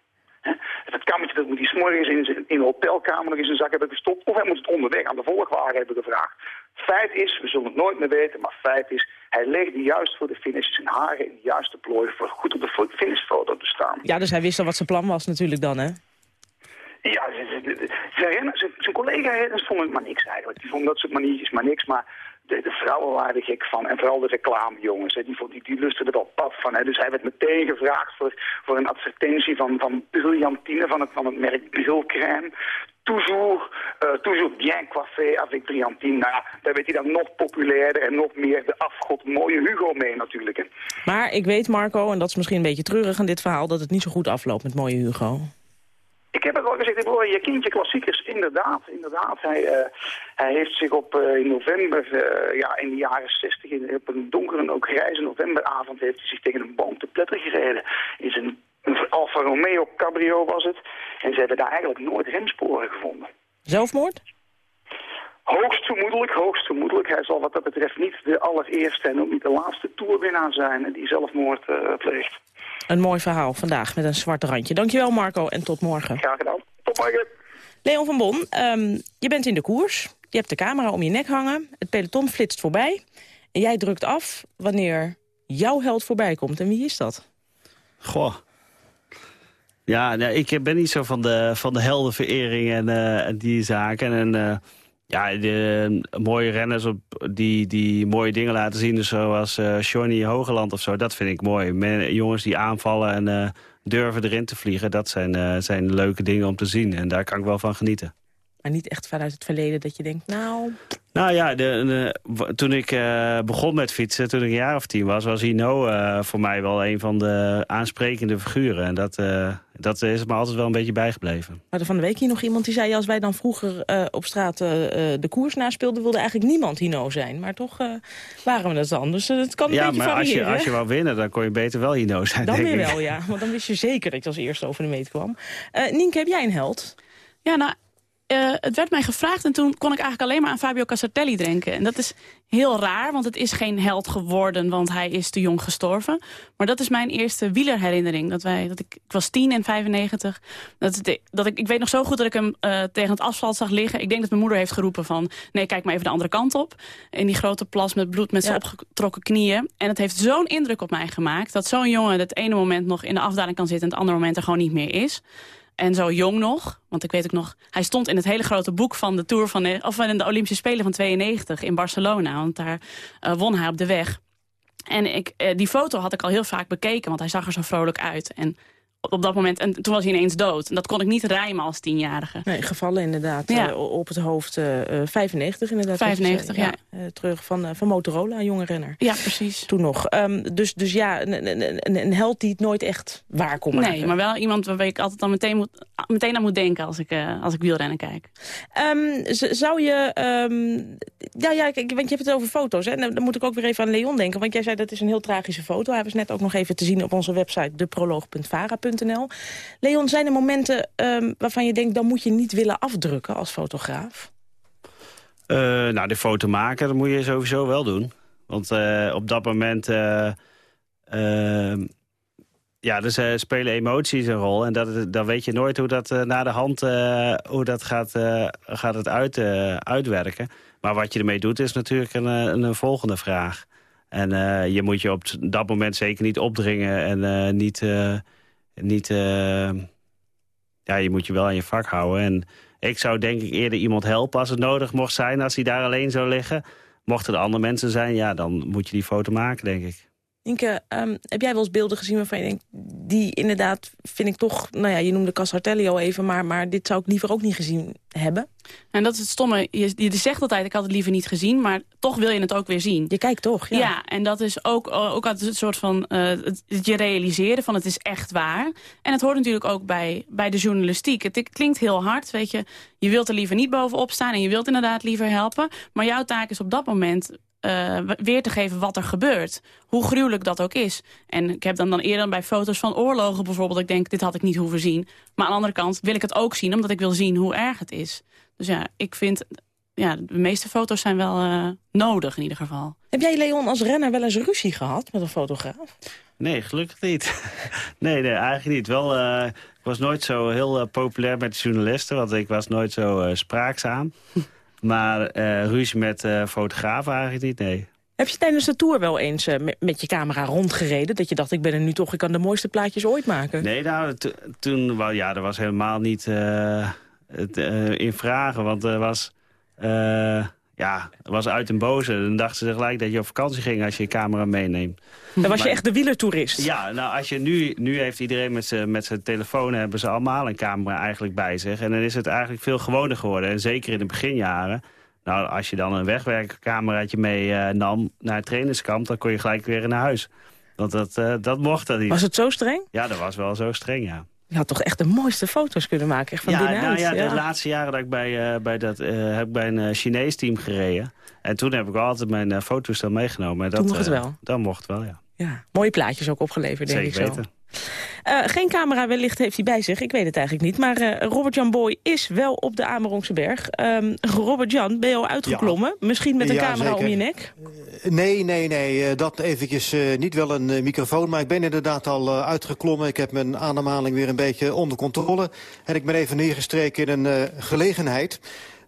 Dat kammetje dat moet hij 's morgens in, in een hotelkamer nog in zijn zak hebben gestopt. Of hij moet het onderweg aan de volgwagen hebben gevraagd. Feit is, we zullen het nooit meer weten, maar feit is... hij legde juist voor de finish zijn haren in de juiste plooi... voor goed op de fo- finishfoto te staan.
Ja, dus hij wist al wat zijn plan was natuurlijk dan, hè?
Ja, zijn, zijn, collega-renners vonden het maar niks eigenlijk. Die vonden dat soort maniertjes maar niks, maar de, vrouwen waren er gek van. En vooral de reclamejongens, die, die, die lusten er wel pap van. Hè. Dus hij werd meteen gevraagd voor, voor een advertentie van, van Brillantine, van het, van het merk Brillcrème. Toujours, eh, toujours bien coiffé avec Brillantine. Nou daar werd hij dan nog populairder en nog meer de afgod mooie Hugo mee natuurlijk.
Maar ik weet, Marco, en dat is misschien een beetje treurig aan dit verhaal... dat het niet zo goed afloopt met mooie Hugo.
Ik heb het al gezegd, hoor, je kindje klassiekers, inderdaad, inderdaad. Hij, eh, hij heeft zich op eh, in november, eh, ja, in de jaren 60, in, op een donkere en ook grijze novemberavond, heeft hij zich tegen een boom te pletter gereden. In zijn Alfa Romeo Cabrio was het. En ze hebben daar eigenlijk nooit remsporen gevonden.
Zelfmoord?
Hoogst vermoedelijk, hoogst vermoedelijk. Hij zal wat dat betreft niet de allereerste en ook niet de laatste toerwinnaar zijn die zelfmoord pleegt.
Een mooi verhaal vandaag met een zwart randje. Dankjewel Marco en tot morgen.
Graag gedaan. Tot morgen.
Leon van Bon, ehm, je bent in de koers. Je hebt de camera om je nek hangen. Het peloton flitst voorbij. En jij drukt af wanneer jouw held voorbij komt. En wie is dat?
Goh. Ja, nou, ik ben niet zo van de, van de heldenverering en, eh, en die zaken. En eh, ja, de mooie renners op, die, die mooie dingen laten zien, dus zoals eh Johnny Hogeland of zo, dat vind ik mooi. Men- jongens die aanvallen en eh, durven erin te vliegen, dat zijn, eh, zijn leuke dingen om te zien. En daar kan ik wel van genieten.
Maar niet echt vanuit het verleden dat je denkt, nou...
Nou ja, de, toen ik eh, begon met fietsen, toen ik een jaar of tien was... was Hino eh, voor mij wel een van de aansprekende figuren. En dat, eh, dat is me altijd wel een beetje bijgebleven.
We hadden van de week hier nog iemand die zei... als wij dan vroeger eh, op straat de koers naspeelden... wilde eigenlijk niemand Hino zijn. Maar toch eh, waren we dat dan. Dus het kan een
ja,
beetje
maar als je, als je wou winnen, dan kon je beter wel Hino zijn,
Dan
denk
weer
ik.
wel, ja. Want dan wist je zeker dat je als eerste over de meet kwam. Eh Nienke, heb jij een held?
Ja, nou, eh, het werd mij gevraagd en toen kon ik eigenlijk alleen maar aan Fabio Casartelli denken. En dat is heel raar, want het is geen held geworden, want hij is te jong gestorven. Maar dat is mijn eerste wielerherinnering. Dat wij, dat ik, ik was tien in 95. Dat, het- dat ik, ik weet nog zo goed dat ik hem eh, tegen het asfalt zag liggen. Ik denk dat mijn moeder heeft geroepen van... nee, kijk maar even de andere kant op. In die grote plas met bloed met zijn opgetrokken knieën. En het heeft zo'n indruk op mij gemaakt... dat zo'n jongen het ene moment nog in de afdaling kan zitten... en het andere moment er gewoon niet meer is. En zo jong nog, want ik weet ook nog... hij stond in het hele grote boek van de Tour van... of in de Olympische Spelen van 92 in Barcelona. Want daar eh, won hij op de weg. En ik, eh, die foto had ik al heel vaak bekeken, want hij zag er zo vrolijk uit. En op, dat moment, en toen was hij ineens dood. En dat kon ik niet rijmen als tienjarige.
Nee, gevallen inderdaad.
Ja.
eh, op het hoofd eh, eh, 95 inderdaad. wat je
95,
zei.
ja.
eh, terug van, eh, van Motorola, een jonge renner.
Ja, precies.
Toen nog. Ehm, dus, dus ja, een, een, een, held die het nooit echt waar kon maken.
Nee, maar wel iemand waarbij ik altijd dan meteen, moet, meteen aan moet denken als ik, eh, als ik wielrennen kijk.
Z- zou je... ehm, ja, ja, kijk, want je hebt het over foto's. Hè? En dan dan moet ik ook weer even aan Leon denken. Want jij zei dat is een heel tragische foto. Hij was net ook nog even te zien op onze website deproloog.vara.nl. Leon, zijn er momenten ehm, waarvan je denkt... dan moet je niet willen afdrukken als fotograaf?
Eh, nou, de foto maken, dat moet je sowieso wel doen. Want eh, op dat moment... eh, ehm, ja, dus spelen emoties een rol. En dat, dan weet je nooit hoe dat na de hand hoe dat gaat, gaat het uit, uitwerken. Maar wat je ermee doet is natuurlijk een, een, volgende vraag. En je moet je op dat moment zeker niet opdringen en niet... niet eh, ja, je moet je wel aan je vak houden. En ik zou denk ik eerder iemand helpen als het nodig mocht zijn... als hij daar alleen zou liggen. Mochten er andere mensen zijn, ja, dan moet je die foto maken, denk ik.
Inke, ehm, heb jij wel eens beelden gezien waarvan je denkt... die inderdaad vind ik toch... nou ja, je noemde Casartelli al even... Maar, maar dit zou ik liever ook niet gezien hebben?
En dat is het stomme. Je, je zegt altijd, ik had het liever niet gezien, maar toch wil je het ook weer zien.
Je kijkt toch, ja.
Ja, en dat is ook, ook altijd een soort van eh, het, het je realiseren van het is echt waar. En het hoort natuurlijk ook bij, bij de journalistiek. Het klinkt heel hard, weet je. Je wilt er liever niet bovenop staan en je wilt inderdaad liever helpen. Maar jouw taak is op dat moment eh, weer te geven wat er gebeurt. Hoe gruwelijk dat ook is. En ik heb dan, dan eerder bij foto's van oorlogen bijvoorbeeld... ik denk, dit had ik niet hoeven zien. Maar aan de andere kant wil ik het ook zien... omdat ik wil zien hoe erg het is. Dus ja, ik vind... Ja, de meeste foto's zijn wel eh, nodig in ieder geval.
Heb jij, Leon, als renner wel eens ruzie gehad met een fotograaf?
Nee, gelukkig niet. nee, nee, eigenlijk niet. Wel, eh, ik was nooit zo heel populair met de journalisten... want ik was nooit zo eh, spraakzaam. Maar eh ruzie met eh, fotografen eigenlijk niet, nee.
Heb je tijdens de tour wel eens eh, met, met je camera rondgereden? Dat je dacht, ik ben er nu toch, ik kan de mooiste plaatjes ooit maken.
Nee, nou, to- toen, wel, ja, dat was helemaal niet het, in vragen. Want er was, ja, was uit en boze. Dan dachten ze gelijk dat je op vakantie ging als je je camera meeneemt.
Dan was je echt de wielertoerist.
Ja, nou, als je nu, nu heeft iedereen met zijn met zijn telefoon... hebben ze allemaal een camera eigenlijk bij zich. En dan is het eigenlijk veel gewoner geworden. En zeker in de beginjaren... Nou, als je dan een wegwerkcameraatje mee eh, nam naar het trainingskamp... dan kon je gelijk weer naar huis. Want dat, eh, dat mocht dan niet.
Was het zo streng?
Ja, dat was wel zo streng, ja.
Je had toch echt de mooiste foto's kunnen maken, echt van
ja,
binnenuit.
nou ja, de laatste jaren dat ik bij, eh, bij dat, eh, heb ik bij een eh, Chinees team gereden. En toen heb ik altijd mijn uh, fototoestel meegenomen. En dat,
Toen mocht het wel?
Dan mocht het wel, ja.
Ja, mooie plaatjes ook opgeleverd, denk
Zeker
ik zo.
weten.
Eh, geen camera wellicht heeft hij bij zich, ik weet het eigenlijk niet. Maar eh, Robert-Jan Boy is wel op de Amerongse berg. Ehm, Robert-Jan, ben je al uitgeklommen? Misschien met een
Ja,
camera om je nek?
Nee, nee, nee. eh, Dat eventjes eh, niet wel een eh, microfoon. Maar ik ben inderdaad al eh, uitgeklommen. Ik heb mijn ademhaling weer een beetje onder controle. En ik ben even neergestreken in een eh, gelegenheid.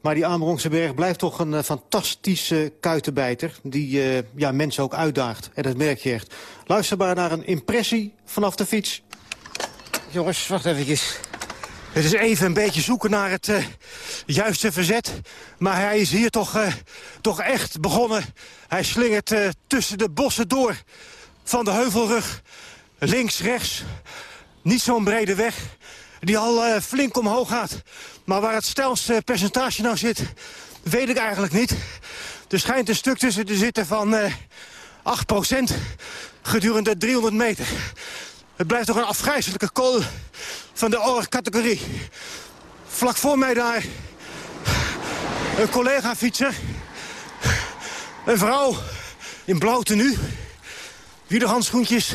Maar die Amerongse berg blijft toch een eh, fantastische kuitenbijter... die eh, ja, mensen ook uitdaagt. En dat merk je echt. Luister maar naar een impressie vanaf de fiets. Jongens, wacht eventjes. Het is even een beetje zoeken naar het eh, juiste verzet. Maar hij is hier toch, toch echt begonnen. Hij slingert tussen de bossen door. Van de heuvelrug. Links, rechts. Niet zo'n brede weg. Die al eh, flink omhoog gaat. Maar waar het stelste percentage nou zit, weet ik eigenlijk niet. Er schijnt een stuk tussen te zitten van eh 8% gedurende 300 meter. Het blijft toch een afgrijzelijke kool van de oorcategorie. Vlak voor mij daar een collega-fietser. Een vrouw in blauw tenue. Wielerhandschoentjes.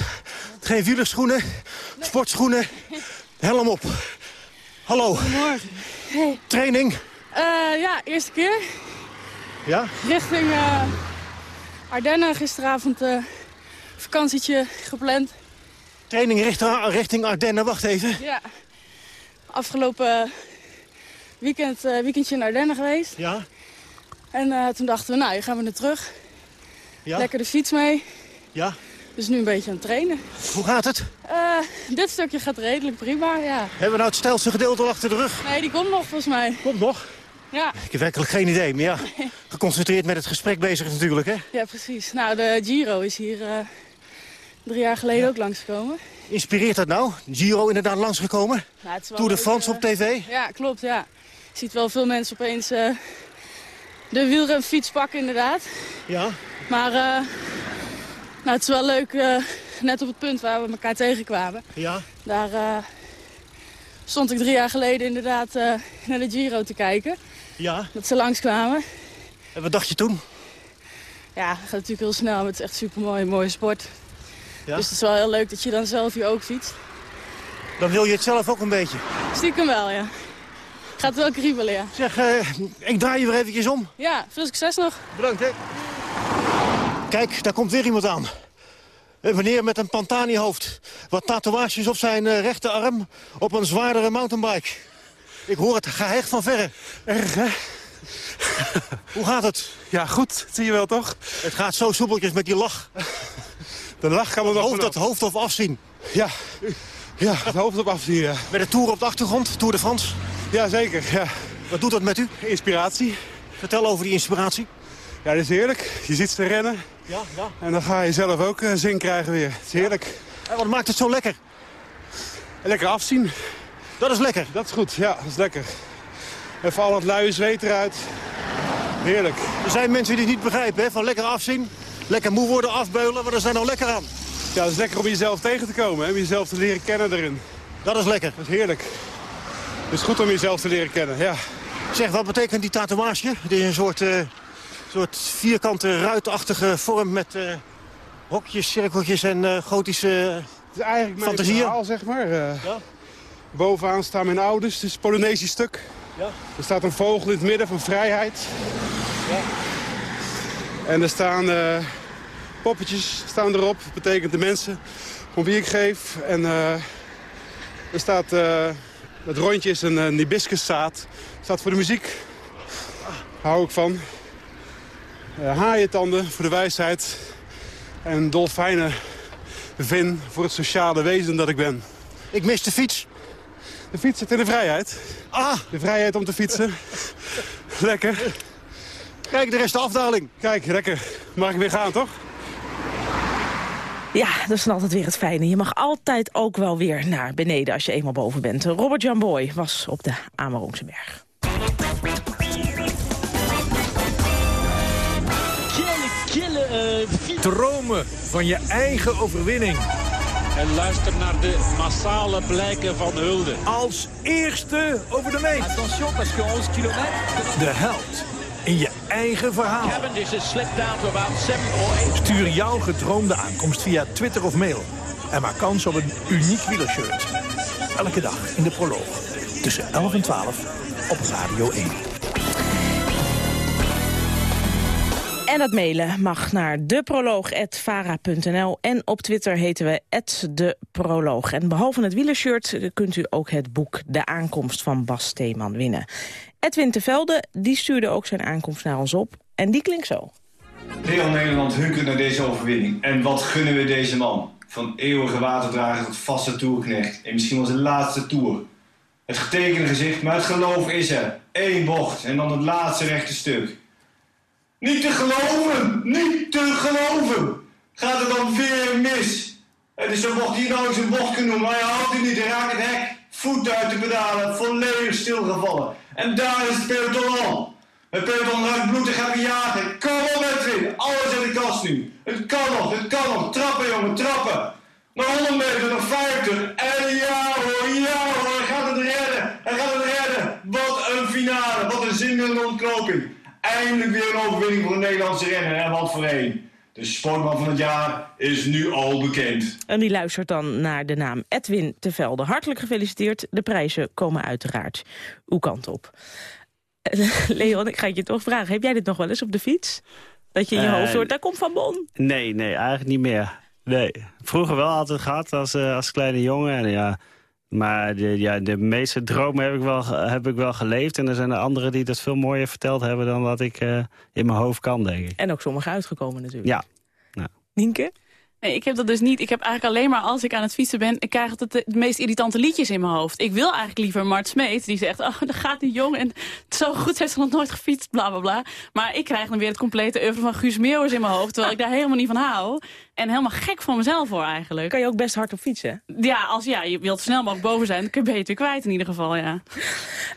Geen wielerschoenen. Sportschoenen. Helm op. Hallo.
Goedemorgen. Hey.
Training.
Eh, ja, eerste keer.
Ja?
Richting eh Ardennen. Gisteravond eh vakantietje gepland.
Training richting, richting Ardennen, wacht even.
Ja. Afgelopen weekend, weekendje in Ardennen geweest.
Ja.
En toen dachten we, nou, hier gaan we er terug.
Ja.
Lekker de fiets mee.
Ja.
Dus nu een beetje aan het trainen.
Hoe gaat het?
Eh, dit stukje gaat redelijk prima, ja.
Hebben we nou het stelste gedeelte al achter de rug?
Nee, die komt nog volgens mij.
Komt nog?
Ja,
Ik heb werkelijk geen idee, maar ja, geconcentreerd met het gesprek bezig is natuurlijk, hè?
ja precies. Nou, de Giro is hier eh, drie jaar geleden ook langsgekomen.
Inspireert dat nou? Giro inderdaad langsgekomen?
Nou, het is wel
Tour de France
eh,
op tv?
Ja, klopt, ja. Je ziet wel veel mensen opeens eh, de wielrenfiets pakken, inderdaad.
Ja.
Maar eh, nou, het is wel leuk, eh, net op het punt waar we elkaar tegenkwamen.
Ja.
Daar eh, stond ik drie jaar geleden inderdaad eh, naar de Giro te kijken.
Ja.
Dat ze langskwamen.
En wat dacht je toen?
Ja, het gaat natuurlijk heel snel, maar het is echt super mooi, mooie sport.
Ja?
Dus het is wel heel leuk dat je dan zelf hier ook fietst.
Dan wil je het zelf ook een beetje.
Stiekem wel, ja. Gaat wel kriebelen, ja.
Zeg, eh, ik draai je weer eventjes om.
Ja, veel succes nog.
Bedankt, hè. Kijk, daar komt weer iemand aan. Een meneer met een Pantani-hoofd. Wat tatoeages op zijn eh, rechterarm op een zwaardere mountainbike. Ik hoor het gehecht van verre.
Erg, hè?
Hoe gaat het?
Ja, goed. Zie je wel, toch?
Het gaat zo soepeltjes met die lach.
De lach kan er nog
hoofd, het hoofd op afzien.
Ja, ja het hoofd op afzien, ja.
Met de Tour op de achtergrond, Tour de France.
Ja, zeker, ja.
Wat doet dat met u?
Inspiratie.
Vertel over die inspiratie.
Ja, dat is heerlijk. Je ziet ze rennen.
Ja, ja.
En dan ga je zelf ook eh, zin krijgen weer. Het is heerlijk.
En wat maakt het zo lekker?
Lekker afzien.
Dat is lekker.
Dat is goed, ja, dat is lekker. Even al het luie zweet eruit. Heerlijk.
Er zijn mensen die het niet begrijpen, hè? Van lekker afzien, lekker moe worden, afbeulen. Wat is daar nou lekker aan?
Ja, het is lekker om jezelf tegen te komen, hè? om jezelf te leren kennen erin.
Dat is lekker.
Dat is heerlijk. Het is goed om jezelf te leren kennen, ja.
Zeg, wat betekent die tatoeage? Het is een soort, eh, soort vierkante ruitachtige vorm met eh, hokjes, cirkeltjes en eh, gotische
Het is eigenlijk mijn
fantasieën.
verhaal, zeg maar. Eh, Bovenaan staan mijn ouders, het is het Polynesisch stuk.
Ja.
Er staat een vogel in het midden van vrijheid.
Ja.
En er staan poppetjes staan erop. Dat betekent de mensen om wie ik geef. En er staat, het rondje is een uh, hibiscuszaad. staat voor de muziek. Hou ik van. Eh haaientanden voor de wijsheid. En dolfijnen vin voor het sociale wezen dat ik ben.
Ik mis de fiets.
De fiets zit in de vrijheid.
Ah!
De vrijheid om te fietsen. Lekker.
Kijk, de rest de afdaling.
Kijk, lekker. Mag ik weer gaan, toch?
Ja, dat is dan altijd weer het fijne. Je mag altijd ook wel weer naar beneden als je eenmaal boven bent. Robert Jan Boy was op de Amerongse berg.
Dromen van je eigen overwinning.
En luister naar de massale blijken van hulde.
Als eerste over de meet.
Attention, parce que 11 kilometer...
De held in je eigen verhaal.
Cavendish is slipped down to about 7 or 8.
Stuur jouw gedroomde aankomst via Twitter of mail. En maak kans op een uniek wielershirt. Elke dag in de proloog. Tussen 11 en 12 op Radio 1.
En dat mailen mag naar deproloog.vara.nl. En op Twitter heten we @deproloog. En behalve het wielershirt kunt u ook het boek De Aankomst van Bas Steeman winnen. Edwin Tevelde die stuurde ook zijn aankomst naar ons op. En die klinkt zo.
Heel Nederland hunkert naar deze overwinning. En wat gunnen we deze man? Van eeuwige waterdrager tot vaste toerknecht. En misschien wel zijn laatste toer. Het getekende gezicht, maar het geloof is er. Eén bocht en dan het laatste rechte stuk. Niet te geloven! Niet te geloven! Gaat het dan weer mis? Het is zo'n bocht die je nou eens een bocht noemen, maar hij houdt het niet. Hij raakt het hek, voet uit de pedalen, volledig stilgevallen. En daar is het peloton al. Het peloton ruikt bloedig gaat jagen. Kom op Edwin, alles in de kast nu. Het kan nog, het kan nog. Trappen jongen, trappen. Nog 100 meter, nog 50. En ja hoor, ja hoor, hij gaat het redden. Hij gaat het redden. Wat een finale, wat een zinderende ontknoping. Eindelijk weer een overwinning voor een Nederlandse renner. En wat voor een. De sportman van het jaar is nu al bekend.
En die luistert dan naar de naam Edwin Tevelde. Hartelijk gefeliciteerd. De prijzen komen uiteraard uw kant op. Leon, ik ga het je toch vragen. Heb jij dit nog wel eens op de fiets? Dat je in je
Eh,
hoofd hoort, daar komt Van Bon.
Nee, nee, eigenlijk niet meer. Nee. Vroeger wel altijd gehad als, eh, als kleine jongen. En ja, maar de, ja, de meeste dromen heb ik, wel, heb ik wel geleefd. En er zijn er anderen die dat veel mooier verteld hebben... dan wat ik eh, in mijn hoofd kan, denk ik.
En ook sommige uitgekomen natuurlijk.
Ja.
Nienke?
Nee, ik heb dat dus niet. Ik heb eigenlijk alleen maar als ik aan het fietsen ben... ik krijg altijd de, de meest irritante liedjes in mijn hoofd. Ik wil eigenlijk liever Mart Smeet. Die zegt, oh, daar gaat die jong. En zo goed, ze heeft nog nooit gefietst, bla, bla, bla. Maar ik krijg dan weer het complete oeuvre van Guus Meeuwers in mijn hoofd... terwijl ik daar helemaal niet van hou. En helemaal gek van mezelf voor eigenlijk.
Kan je ook best hard op fietsen?
Ja, als ja, je wilt snel mogelijk boven zijn... dan kun je beter kwijt in ieder geval, ja.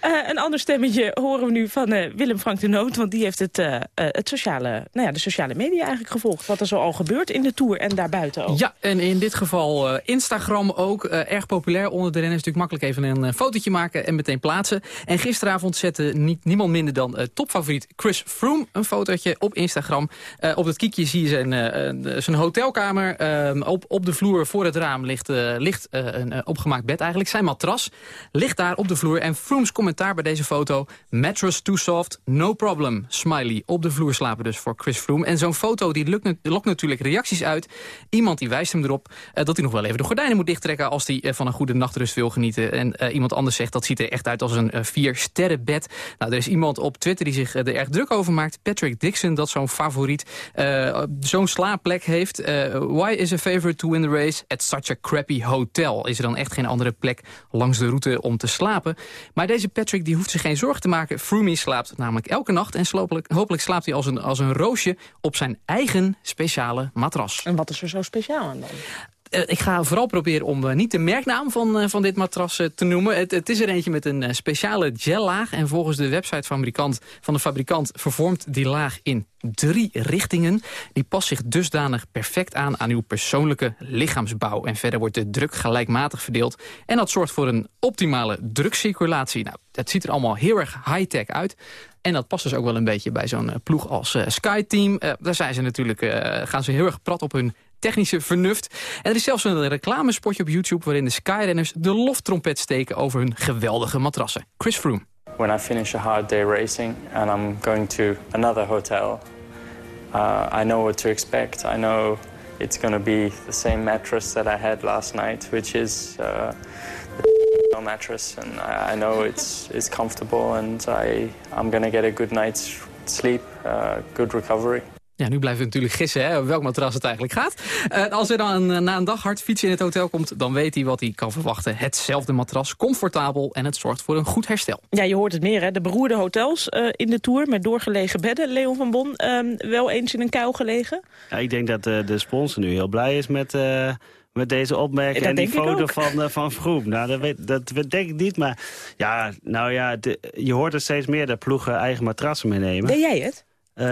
Eh, een ander stemmetje horen we nu van eh, Willem Frank de Noot. Want die heeft het, eh, eh, het sociale, nou ja, de sociale media eigenlijk gevolgd. Wat er zo al gebeurt in de Tour en daarbuiten ook.
Ja, en in dit geval eh, Instagram ook. eh, erg populair onder de renners. Natuurlijk makkelijk even een eh, fotootje maken en meteen plaatsen. En gisteravond zette niet, niemand minder dan eh, topfavoriet Chris Froome een fotootje op Instagram. Eh, op dat kiekje zie je zijn, eh, eh, zijn hotelkamer. Eh, op, op de vloer voor het raam ligt, eh, ligt eh, een eh, opgemaakt bed eigenlijk. Zijn matras ligt daar op de vloer. En Froome's commentaar bij deze foto. Mattress too soft, no problem. Smiley. Op de vloer slapen dus voor Chris Froome. En zo'n foto die lukt, lokt natuurlijk reacties uit. Iemand die wijst hem erop dat hij nog wel even de gordijnen moet dichttrekken... als hij van een goede nachtrust wil genieten. En iemand anders zegt dat ziet er echt uit als een vier sterren bed. Nou, er is iemand op Twitter die zich er erg druk over maakt. Patrick Dixon, dat zo'n favoriet. zo'n slaapplek heeft. Eh, why is a favorite to win the race at such a crappy hotel? Is er dan echt geen andere plek langs de route om te slapen? Maar deze Patrick die hoeft zich geen zorgen te maken. Froomey slaapt namelijk elke nacht. En hopelijk, hopelijk slaapt hij als een, als een roosje op zijn eigen speciale matras.
En wat is er zo speciaal aan dan?
Eh, ik ga vooral proberen om eh, niet de merknaam van, eh, van dit matras te noemen. Het, het is er eentje met een speciale gellaag. En volgens de website fabrikant, van de fabrikant vervormt die laag in drie richtingen. Die past zich dusdanig perfect aan aan uw persoonlijke lichaamsbouw. En verder wordt de druk gelijkmatig verdeeld. En dat zorgt voor een optimale drukcirculatie. Nou, het ziet er allemaal heel erg high-tech uit. En dat past dus ook wel een beetje bij zo'n ploeg als Sky Team. Eh, daar zijn ze natuurlijk, gaan ze heel erg prat op hun technische vernuft. En er is zelfs een reclamespotje op YouTube... waarin de Skyrenners de loftrompet steken over hun geweldige matrassen. Chris Froome.
When I finish a hard day racing and I'm going to another hotel, uh, I know what to expect. I know it's going to be the same mattress that I had last night, which is uh, mattress, and I, know it's it's comfortable, and I I'm to get a good night's sleep, uh, good recovery.
Ja, nu blijven we natuurlijk gissen hè, welk matras het eigenlijk gaat. Eh, als er dan eh, na een dag hard fietsen in het hotel komt... dan weet hij wat hij kan verwachten. Hetzelfde matras, comfortabel en het zorgt voor een goed herstel.
Ja, je hoort het meer, hè? De beroerde hotels eh, in de Tour met doorgelegen bedden. Leon van Bon, ehm, wel eens in een kuil gelegen?
Ja, ik denk dat eh, de sponsor nu heel blij is met, eh, met deze opmerking
Dat
en die foto van, eh, van Vroom. Nou, dat, weet, dat denk ik niet, maar ja, nou ja, de- je hoort het steeds meer dat ploegen eigen matrassen meenemen.
Deed jij het?
Eh,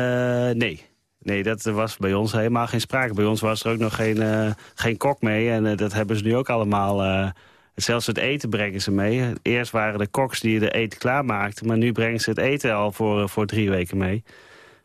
nee. Nee, dat was bij ons helemaal geen sprake. Bij ons was er ook nog geen, eh, geen kok mee. En eh, dat hebben ze nu ook allemaal. eh, zelfs het eten brengen ze mee. Eerst waren de koks die de eten klaarmaakten. Maar nu brengen ze het eten al voor, voor drie weken mee.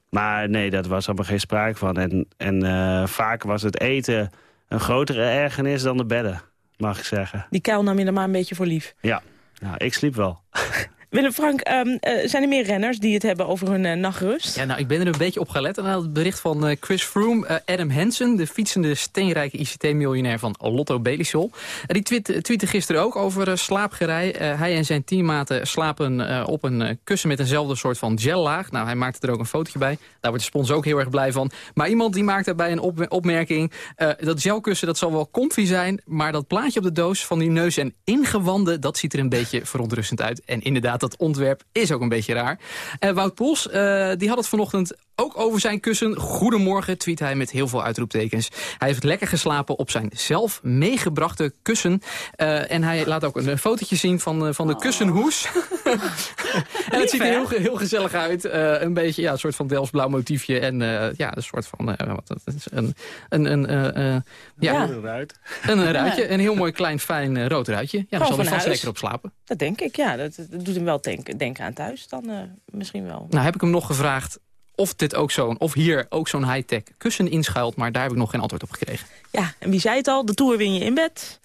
Maar nee, dat was allemaal geen sprake van. En, en vaak was het eten een grotere ergernis dan de bedden, mag ik zeggen.
Die kuil nam je er maar een beetje voor lief.
Ja, nou, ik sliep wel.
Willem Frank, ehm, eh, zijn er meer renners die het hebben over hun eh, nachtrust?
Ja, nou, ik ben er een beetje op gelet. En het bericht van eh, Chris Froome, Adam Hansen... de fietsende steenrijke ICT-miljonair van Lotto Belisol. Die tweet, tweette gisteren ook over slaapgerij. Hij en zijn teammaten slapen op een kussen met eenzelfde soort van gellaag. Nou, hij maakte er ook een fotootje bij. Daar wordt de sponsor ook heel erg blij van. Maar iemand die maakt daarbij een op- opmerking... dat gelkussen dat zal wel comfy zijn... maar dat plaatje op de doos van die neus en ingewanden... dat ziet er een beetje verontrustend uit. En inderdaad, dat ontwerp is ook een beetje raar. Eh, Wout Pols, eh, die had het vanochtend ook over zijn kussen. Goedemorgen, tweet hij met heel veel uitroeptekens. Hij heeft lekker geslapen op zijn zelf meegebrachte kussen. Eh, en hij laat ook een, een fotootje zien van, eh, van de kussenhoes. en het ziet er heel, heel gezellig uit. Eh, een beetje ja, een soort van Delftsblauw motiefje. En eh, ja, een soort van... eh, wat, dat is een, een, een, eh, eh, ja,
Een ruit.
een, ruitje. Een heel mooi klein fijn rood ruitje. Ja, daar zal hij vast
huis.
lekker op slapen.
Dat denk ik, ja. Dat, dat doet hem wel denken, denken aan thuis dan eh, misschien wel.
Nou heb ik hem nog gevraagd of, dit ook zo'n, of hier ook zo'n high-tech kussen inschuilt. Maar daar heb ik nog geen antwoord op gekregen.
Ja, en wie zei het al? De Tour win je in bed.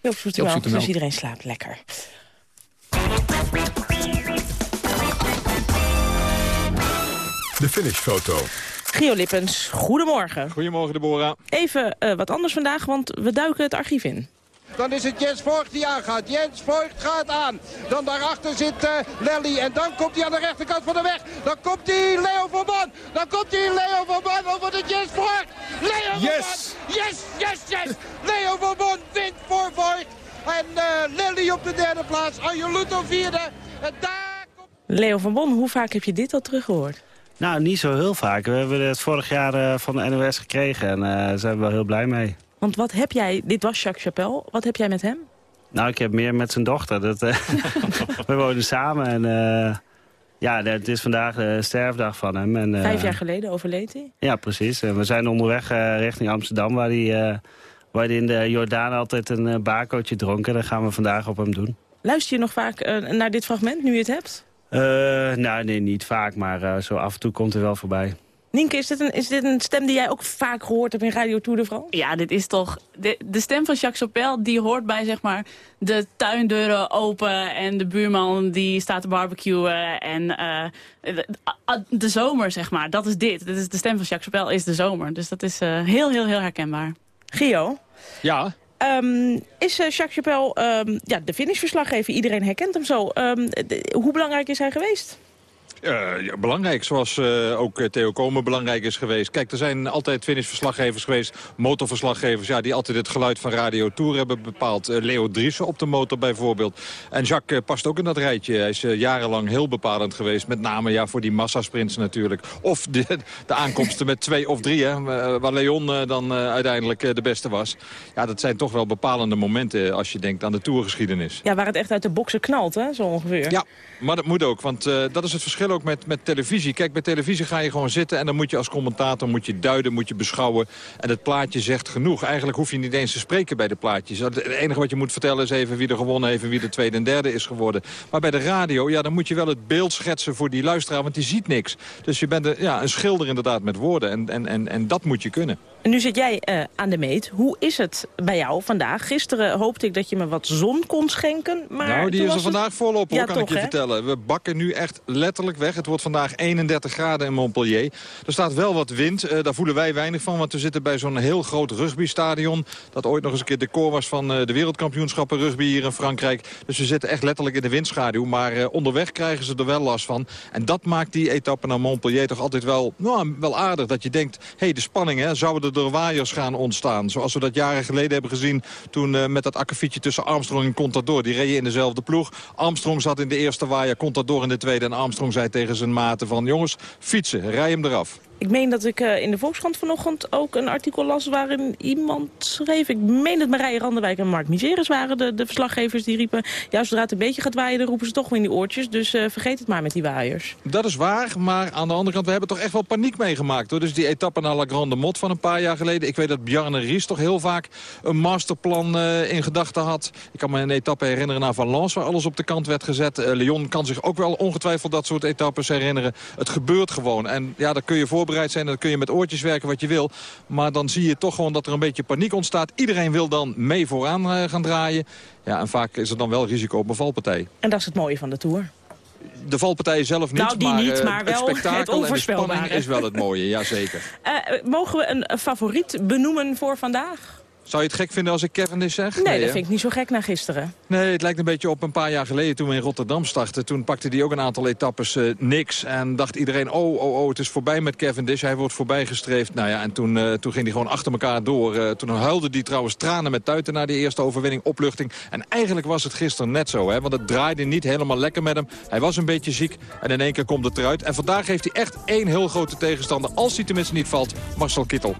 Joop Zoetemelk,
Joop Zoetemelk.
dus iedereen slaapt lekker.
De finishfoto.
Gio Lippens, goedemorgen.
Goedemorgen, Deborah.
Even uh, wat anders vandaag, want we duiken het archief in.
Dan is het Jens Voigt die aangaat. Jens Voigt gaat aan. Dan daarachter zit uh, Lelly. En dan komt hij aan de rechterkant van de weg. Dan komt hij Leo van Ban. Dan komt hij Leo van Ban over de Jens Voigt. Leo
yes.
van Ban. Yes, yes, yes. Leo van Ban wint voor Voigt. En uh, Lelly op de derde plaats. Angeluto vierde. En daar komt...
Leo van Bon, hoe vaak heb je dit al teruggehoord?
Nou, niet zo heel vaak. We hebben het vorig jaar uh, van de NOS gekregen en uh, daar zijn we wel heel blij mee.
Want wat heb jij, dit was Jacques Chapelle, wat heb jij met hem?
Nou, ik heb meer met zijn dochter. Dat, uh, we wonen samen en ja, het is vandaag de sterfdag van hem. En,
Vijf jaar geleden overleed hij?
Ja, precies. En we zijn onderweg richting Amsterdam, waar hij, waar hij in de Jordaan altijd een bakootje dronk. En dat gaan we vandaag op hem doen.
Luister je nog vaak naar dit fragment, nu je het hebt?
Nou, nee, niet vaak, maar zo af en toe komt hij wel voorbij.
Nienke, is dit, een, is dit een stem die jij ook vaak gehoord hebt in Radio Tour de France?
Ja, dit is toch... De, de stem van Jacques Chopel, die hoort bij, zeg maar, de tuindeuren open... en de buurman die staat te barbecuen en uh, de, de, zomer, zeg maar. Dat is dit. dit is de stem van Jacques Chopel is de zomer. Dus dat is heel, heel, heel herkenbaar.
Gio?
Ja?
Um, is uh, Jacques Chapelle um, ja, de finishverslaggever? Iedereen herkent hem zo. Um, de, hoe belangrijk is hij geweest?
Uh, ja, belangrijk, zoals uh, ook Theo Komen belangrijk is geweest. Kijk, er zijn altijd finishverslaggevers geweest, motorverslaggevers... Ja, die altijd het geluid van Radio Tour hebben bepaald. Uh, Leo Driessen op de motor bijvoorbeeld. En Jacques past ook in dat rijtje. Hij is jarenlang heel bepalend geweest. Met name ja, voor die massasprints natuurlijk. Of de, de aankomsten met twee of drie, hè, waar Leon dan uiteindelijk de beste was. Ja, dat zijn toch wel bepalende momenten als je denkt aan de tourgeschiedenis.
Ja, waar het echt uit de boksen knalt, hè, zo ongeveer.
Ja, maar dat moet ook, want dat is het verschil ook met, met televisie. Kijk, bij televisie ga je gewoon zitten en dan moet je als commentator moet je duiden, moet je beschouwen. En het plaatje zegt genoeg. Eigenlijk hoef je niet eens te spreken bij de plaatjes. Het enige wat je moet vertellen is even wie er gewonnen heeft en wie de tweede en derde is geworden. Maar bij de radio, ja, dan moet je wel het beeld schetsen voor die luisteraar, want die ziet niks. Dus je bent een, ja, een schilder inderdaad met woorden en, en, en, en dat moet je kunnen.
Nu zit jij uh, aan de meet. Hoe is het bij jou vandaag? Gisteren hoopte ik dat je me wat zon kon schenken. Maar
nou, die is er
het...
vandaag volop, hoor,
ja,
kan
toch,
ik je
hè?
vertellen. We bakken nu echt letterlijk weg. Het wordt vandaag 31 graden in Montpellier. Er staat wel wat wind. Uh, daar voelen wij weinig van, want we zitten bij zo'n heel groot rugbystadion. Dat ooit nog eens een keer decor was van uh, de wereldkampioenschappen rugby hier in Frankrijk. Dus we zitten echt letterlijk in de windschaduw. Maar onderweg krijgen ze er wel last van. En dat maakt die etappe naar Montpellier toch altijd wel, nou, wel aardig. Dat je denkt, hé, hey, de spanning, hè, zouden door waaiers gaan ontstaan. Zoals we dat jaren geleden hebben gezien toen uh, met dat akkefietje tussen Armstrong en Contador. Die reden in dezelfde ploeg. Armstrong zat in de eerste waaier, Contador in de tweede. En Armstrong zei tegen zijn maten van jongens, fietsen, rij hem eraf.
Ik meen dat ik uh, in de Volkskrant vanochtend ook een artikel las waarin iemand schreef... ik meen dat Marije Randenwijk en Mark Miseris waren de, de verslaggevers die riepen... ja, zodra het een beetje gaat waaien, dan roepen ze toch weer in die oortjes. Dus uh, vergeet het maar met die waaiers.
Dat is waar, maar aan de andere kant, we hebben toch echt wel paniek meegemaakt. Hoor. Dus die etappe naar La Grande Mot van een paar jaar geleden. Ik weet dat Bjarne Ries toch heel vaak een masterplan uh, in gedachten had. Ik kan me een etappe herinneren naar Valence, waar alles op de kant werd gezet. Leon kan zich ook wel ongetwijfeld dat soort etappes herinneren. Het gebeurt gewoon. En ja, daar kun je voorbereid zijn dan kun je met oortjes werken wat je wil. Maar dan zie je toch gewoon dat er een beetje paniek ontstaat. Iedereen wil dan mee vooraan uh, gaan draaien. Ja, en vaak is er dan wel risico op een valpartij.
En dat is het mooie van de Tour.
De valpartijen zelf niet,
nou, die
maar,
niet,
uh,
maar wel
het spektakel
het
en de spanning is wel het mooie, jazeker.
Uh, mogen we een favoriet benoemen voor vandaag?
Zou je het gek vinden als ik Cavendish zeg?
Nee, nee dat vind ik niet zo gek na gisteren.
Nee, het lijkt een beetje op een paar jaar geleden toen we in Rotterdam startten. Toen pakte hij ook een aantal etappes uh, niks. En dacht iedereen, oh, oh, oh, het is voorbij met Cavendish. Hij wordt voorbij gestreefd. Nou ja, en toen, uh, toen ging hij gewoon achter elkaar door. Uh, toen huilde hij trouwens tranen met tuiten na die eerste overwinning, opluchting. En eigenlijk was het gisteren net zo, hè, want het draaide niet helemaal lekker met hem. Hij was een beetje ziek en in één keer komt het eruit. En vandaag heeft hij echt één heel grote tegenstander. Als hij tenminste niet valt, Marcel Kittel.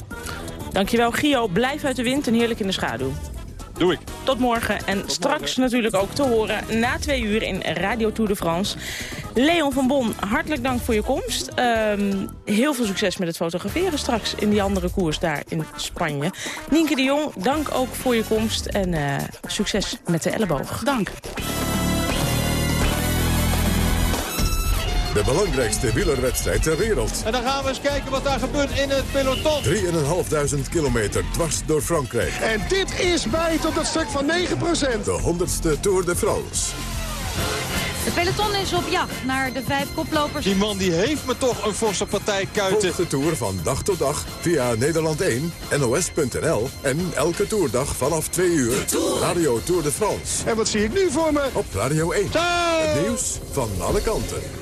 Dankjewel, Gio. Blijf uit de wind en heerlijk in de schaduw.
Doe ik.
Tot morgen. En Tot straks morgen. natuurlijk ook te horen na twee uur in Radio Tour de France. Leon van Bon, hartelijk dank voor je komst. Um, heel veel succes met het fotograferen straks in die andere koers daar in Spanje. Nienke de Jong, dank ook voor je komst en uh, succes met de elleboog.
Dank.
De belangrijkste wielerwedstrijd ter wereld.
En dan gaan we eens kijken wat daar gebeurt in het peloton.
3.500 kilometer dwars door Frankrijk.
En dit is bij tot het stuk van 9%.
De 100ste Tour de France.
De peloton is op jacht naar de vijf koplopers.
Die man die heeft me toch een forse partij kuiten.
Volg de Tour van dag tot dag via Nederland 1, NOS.nl en elke toerdag vanaf 2 uur. Radio Tour de France.
En wat zie ik nu voor me?
Op Radio 1. Het nieuws van alle kanten.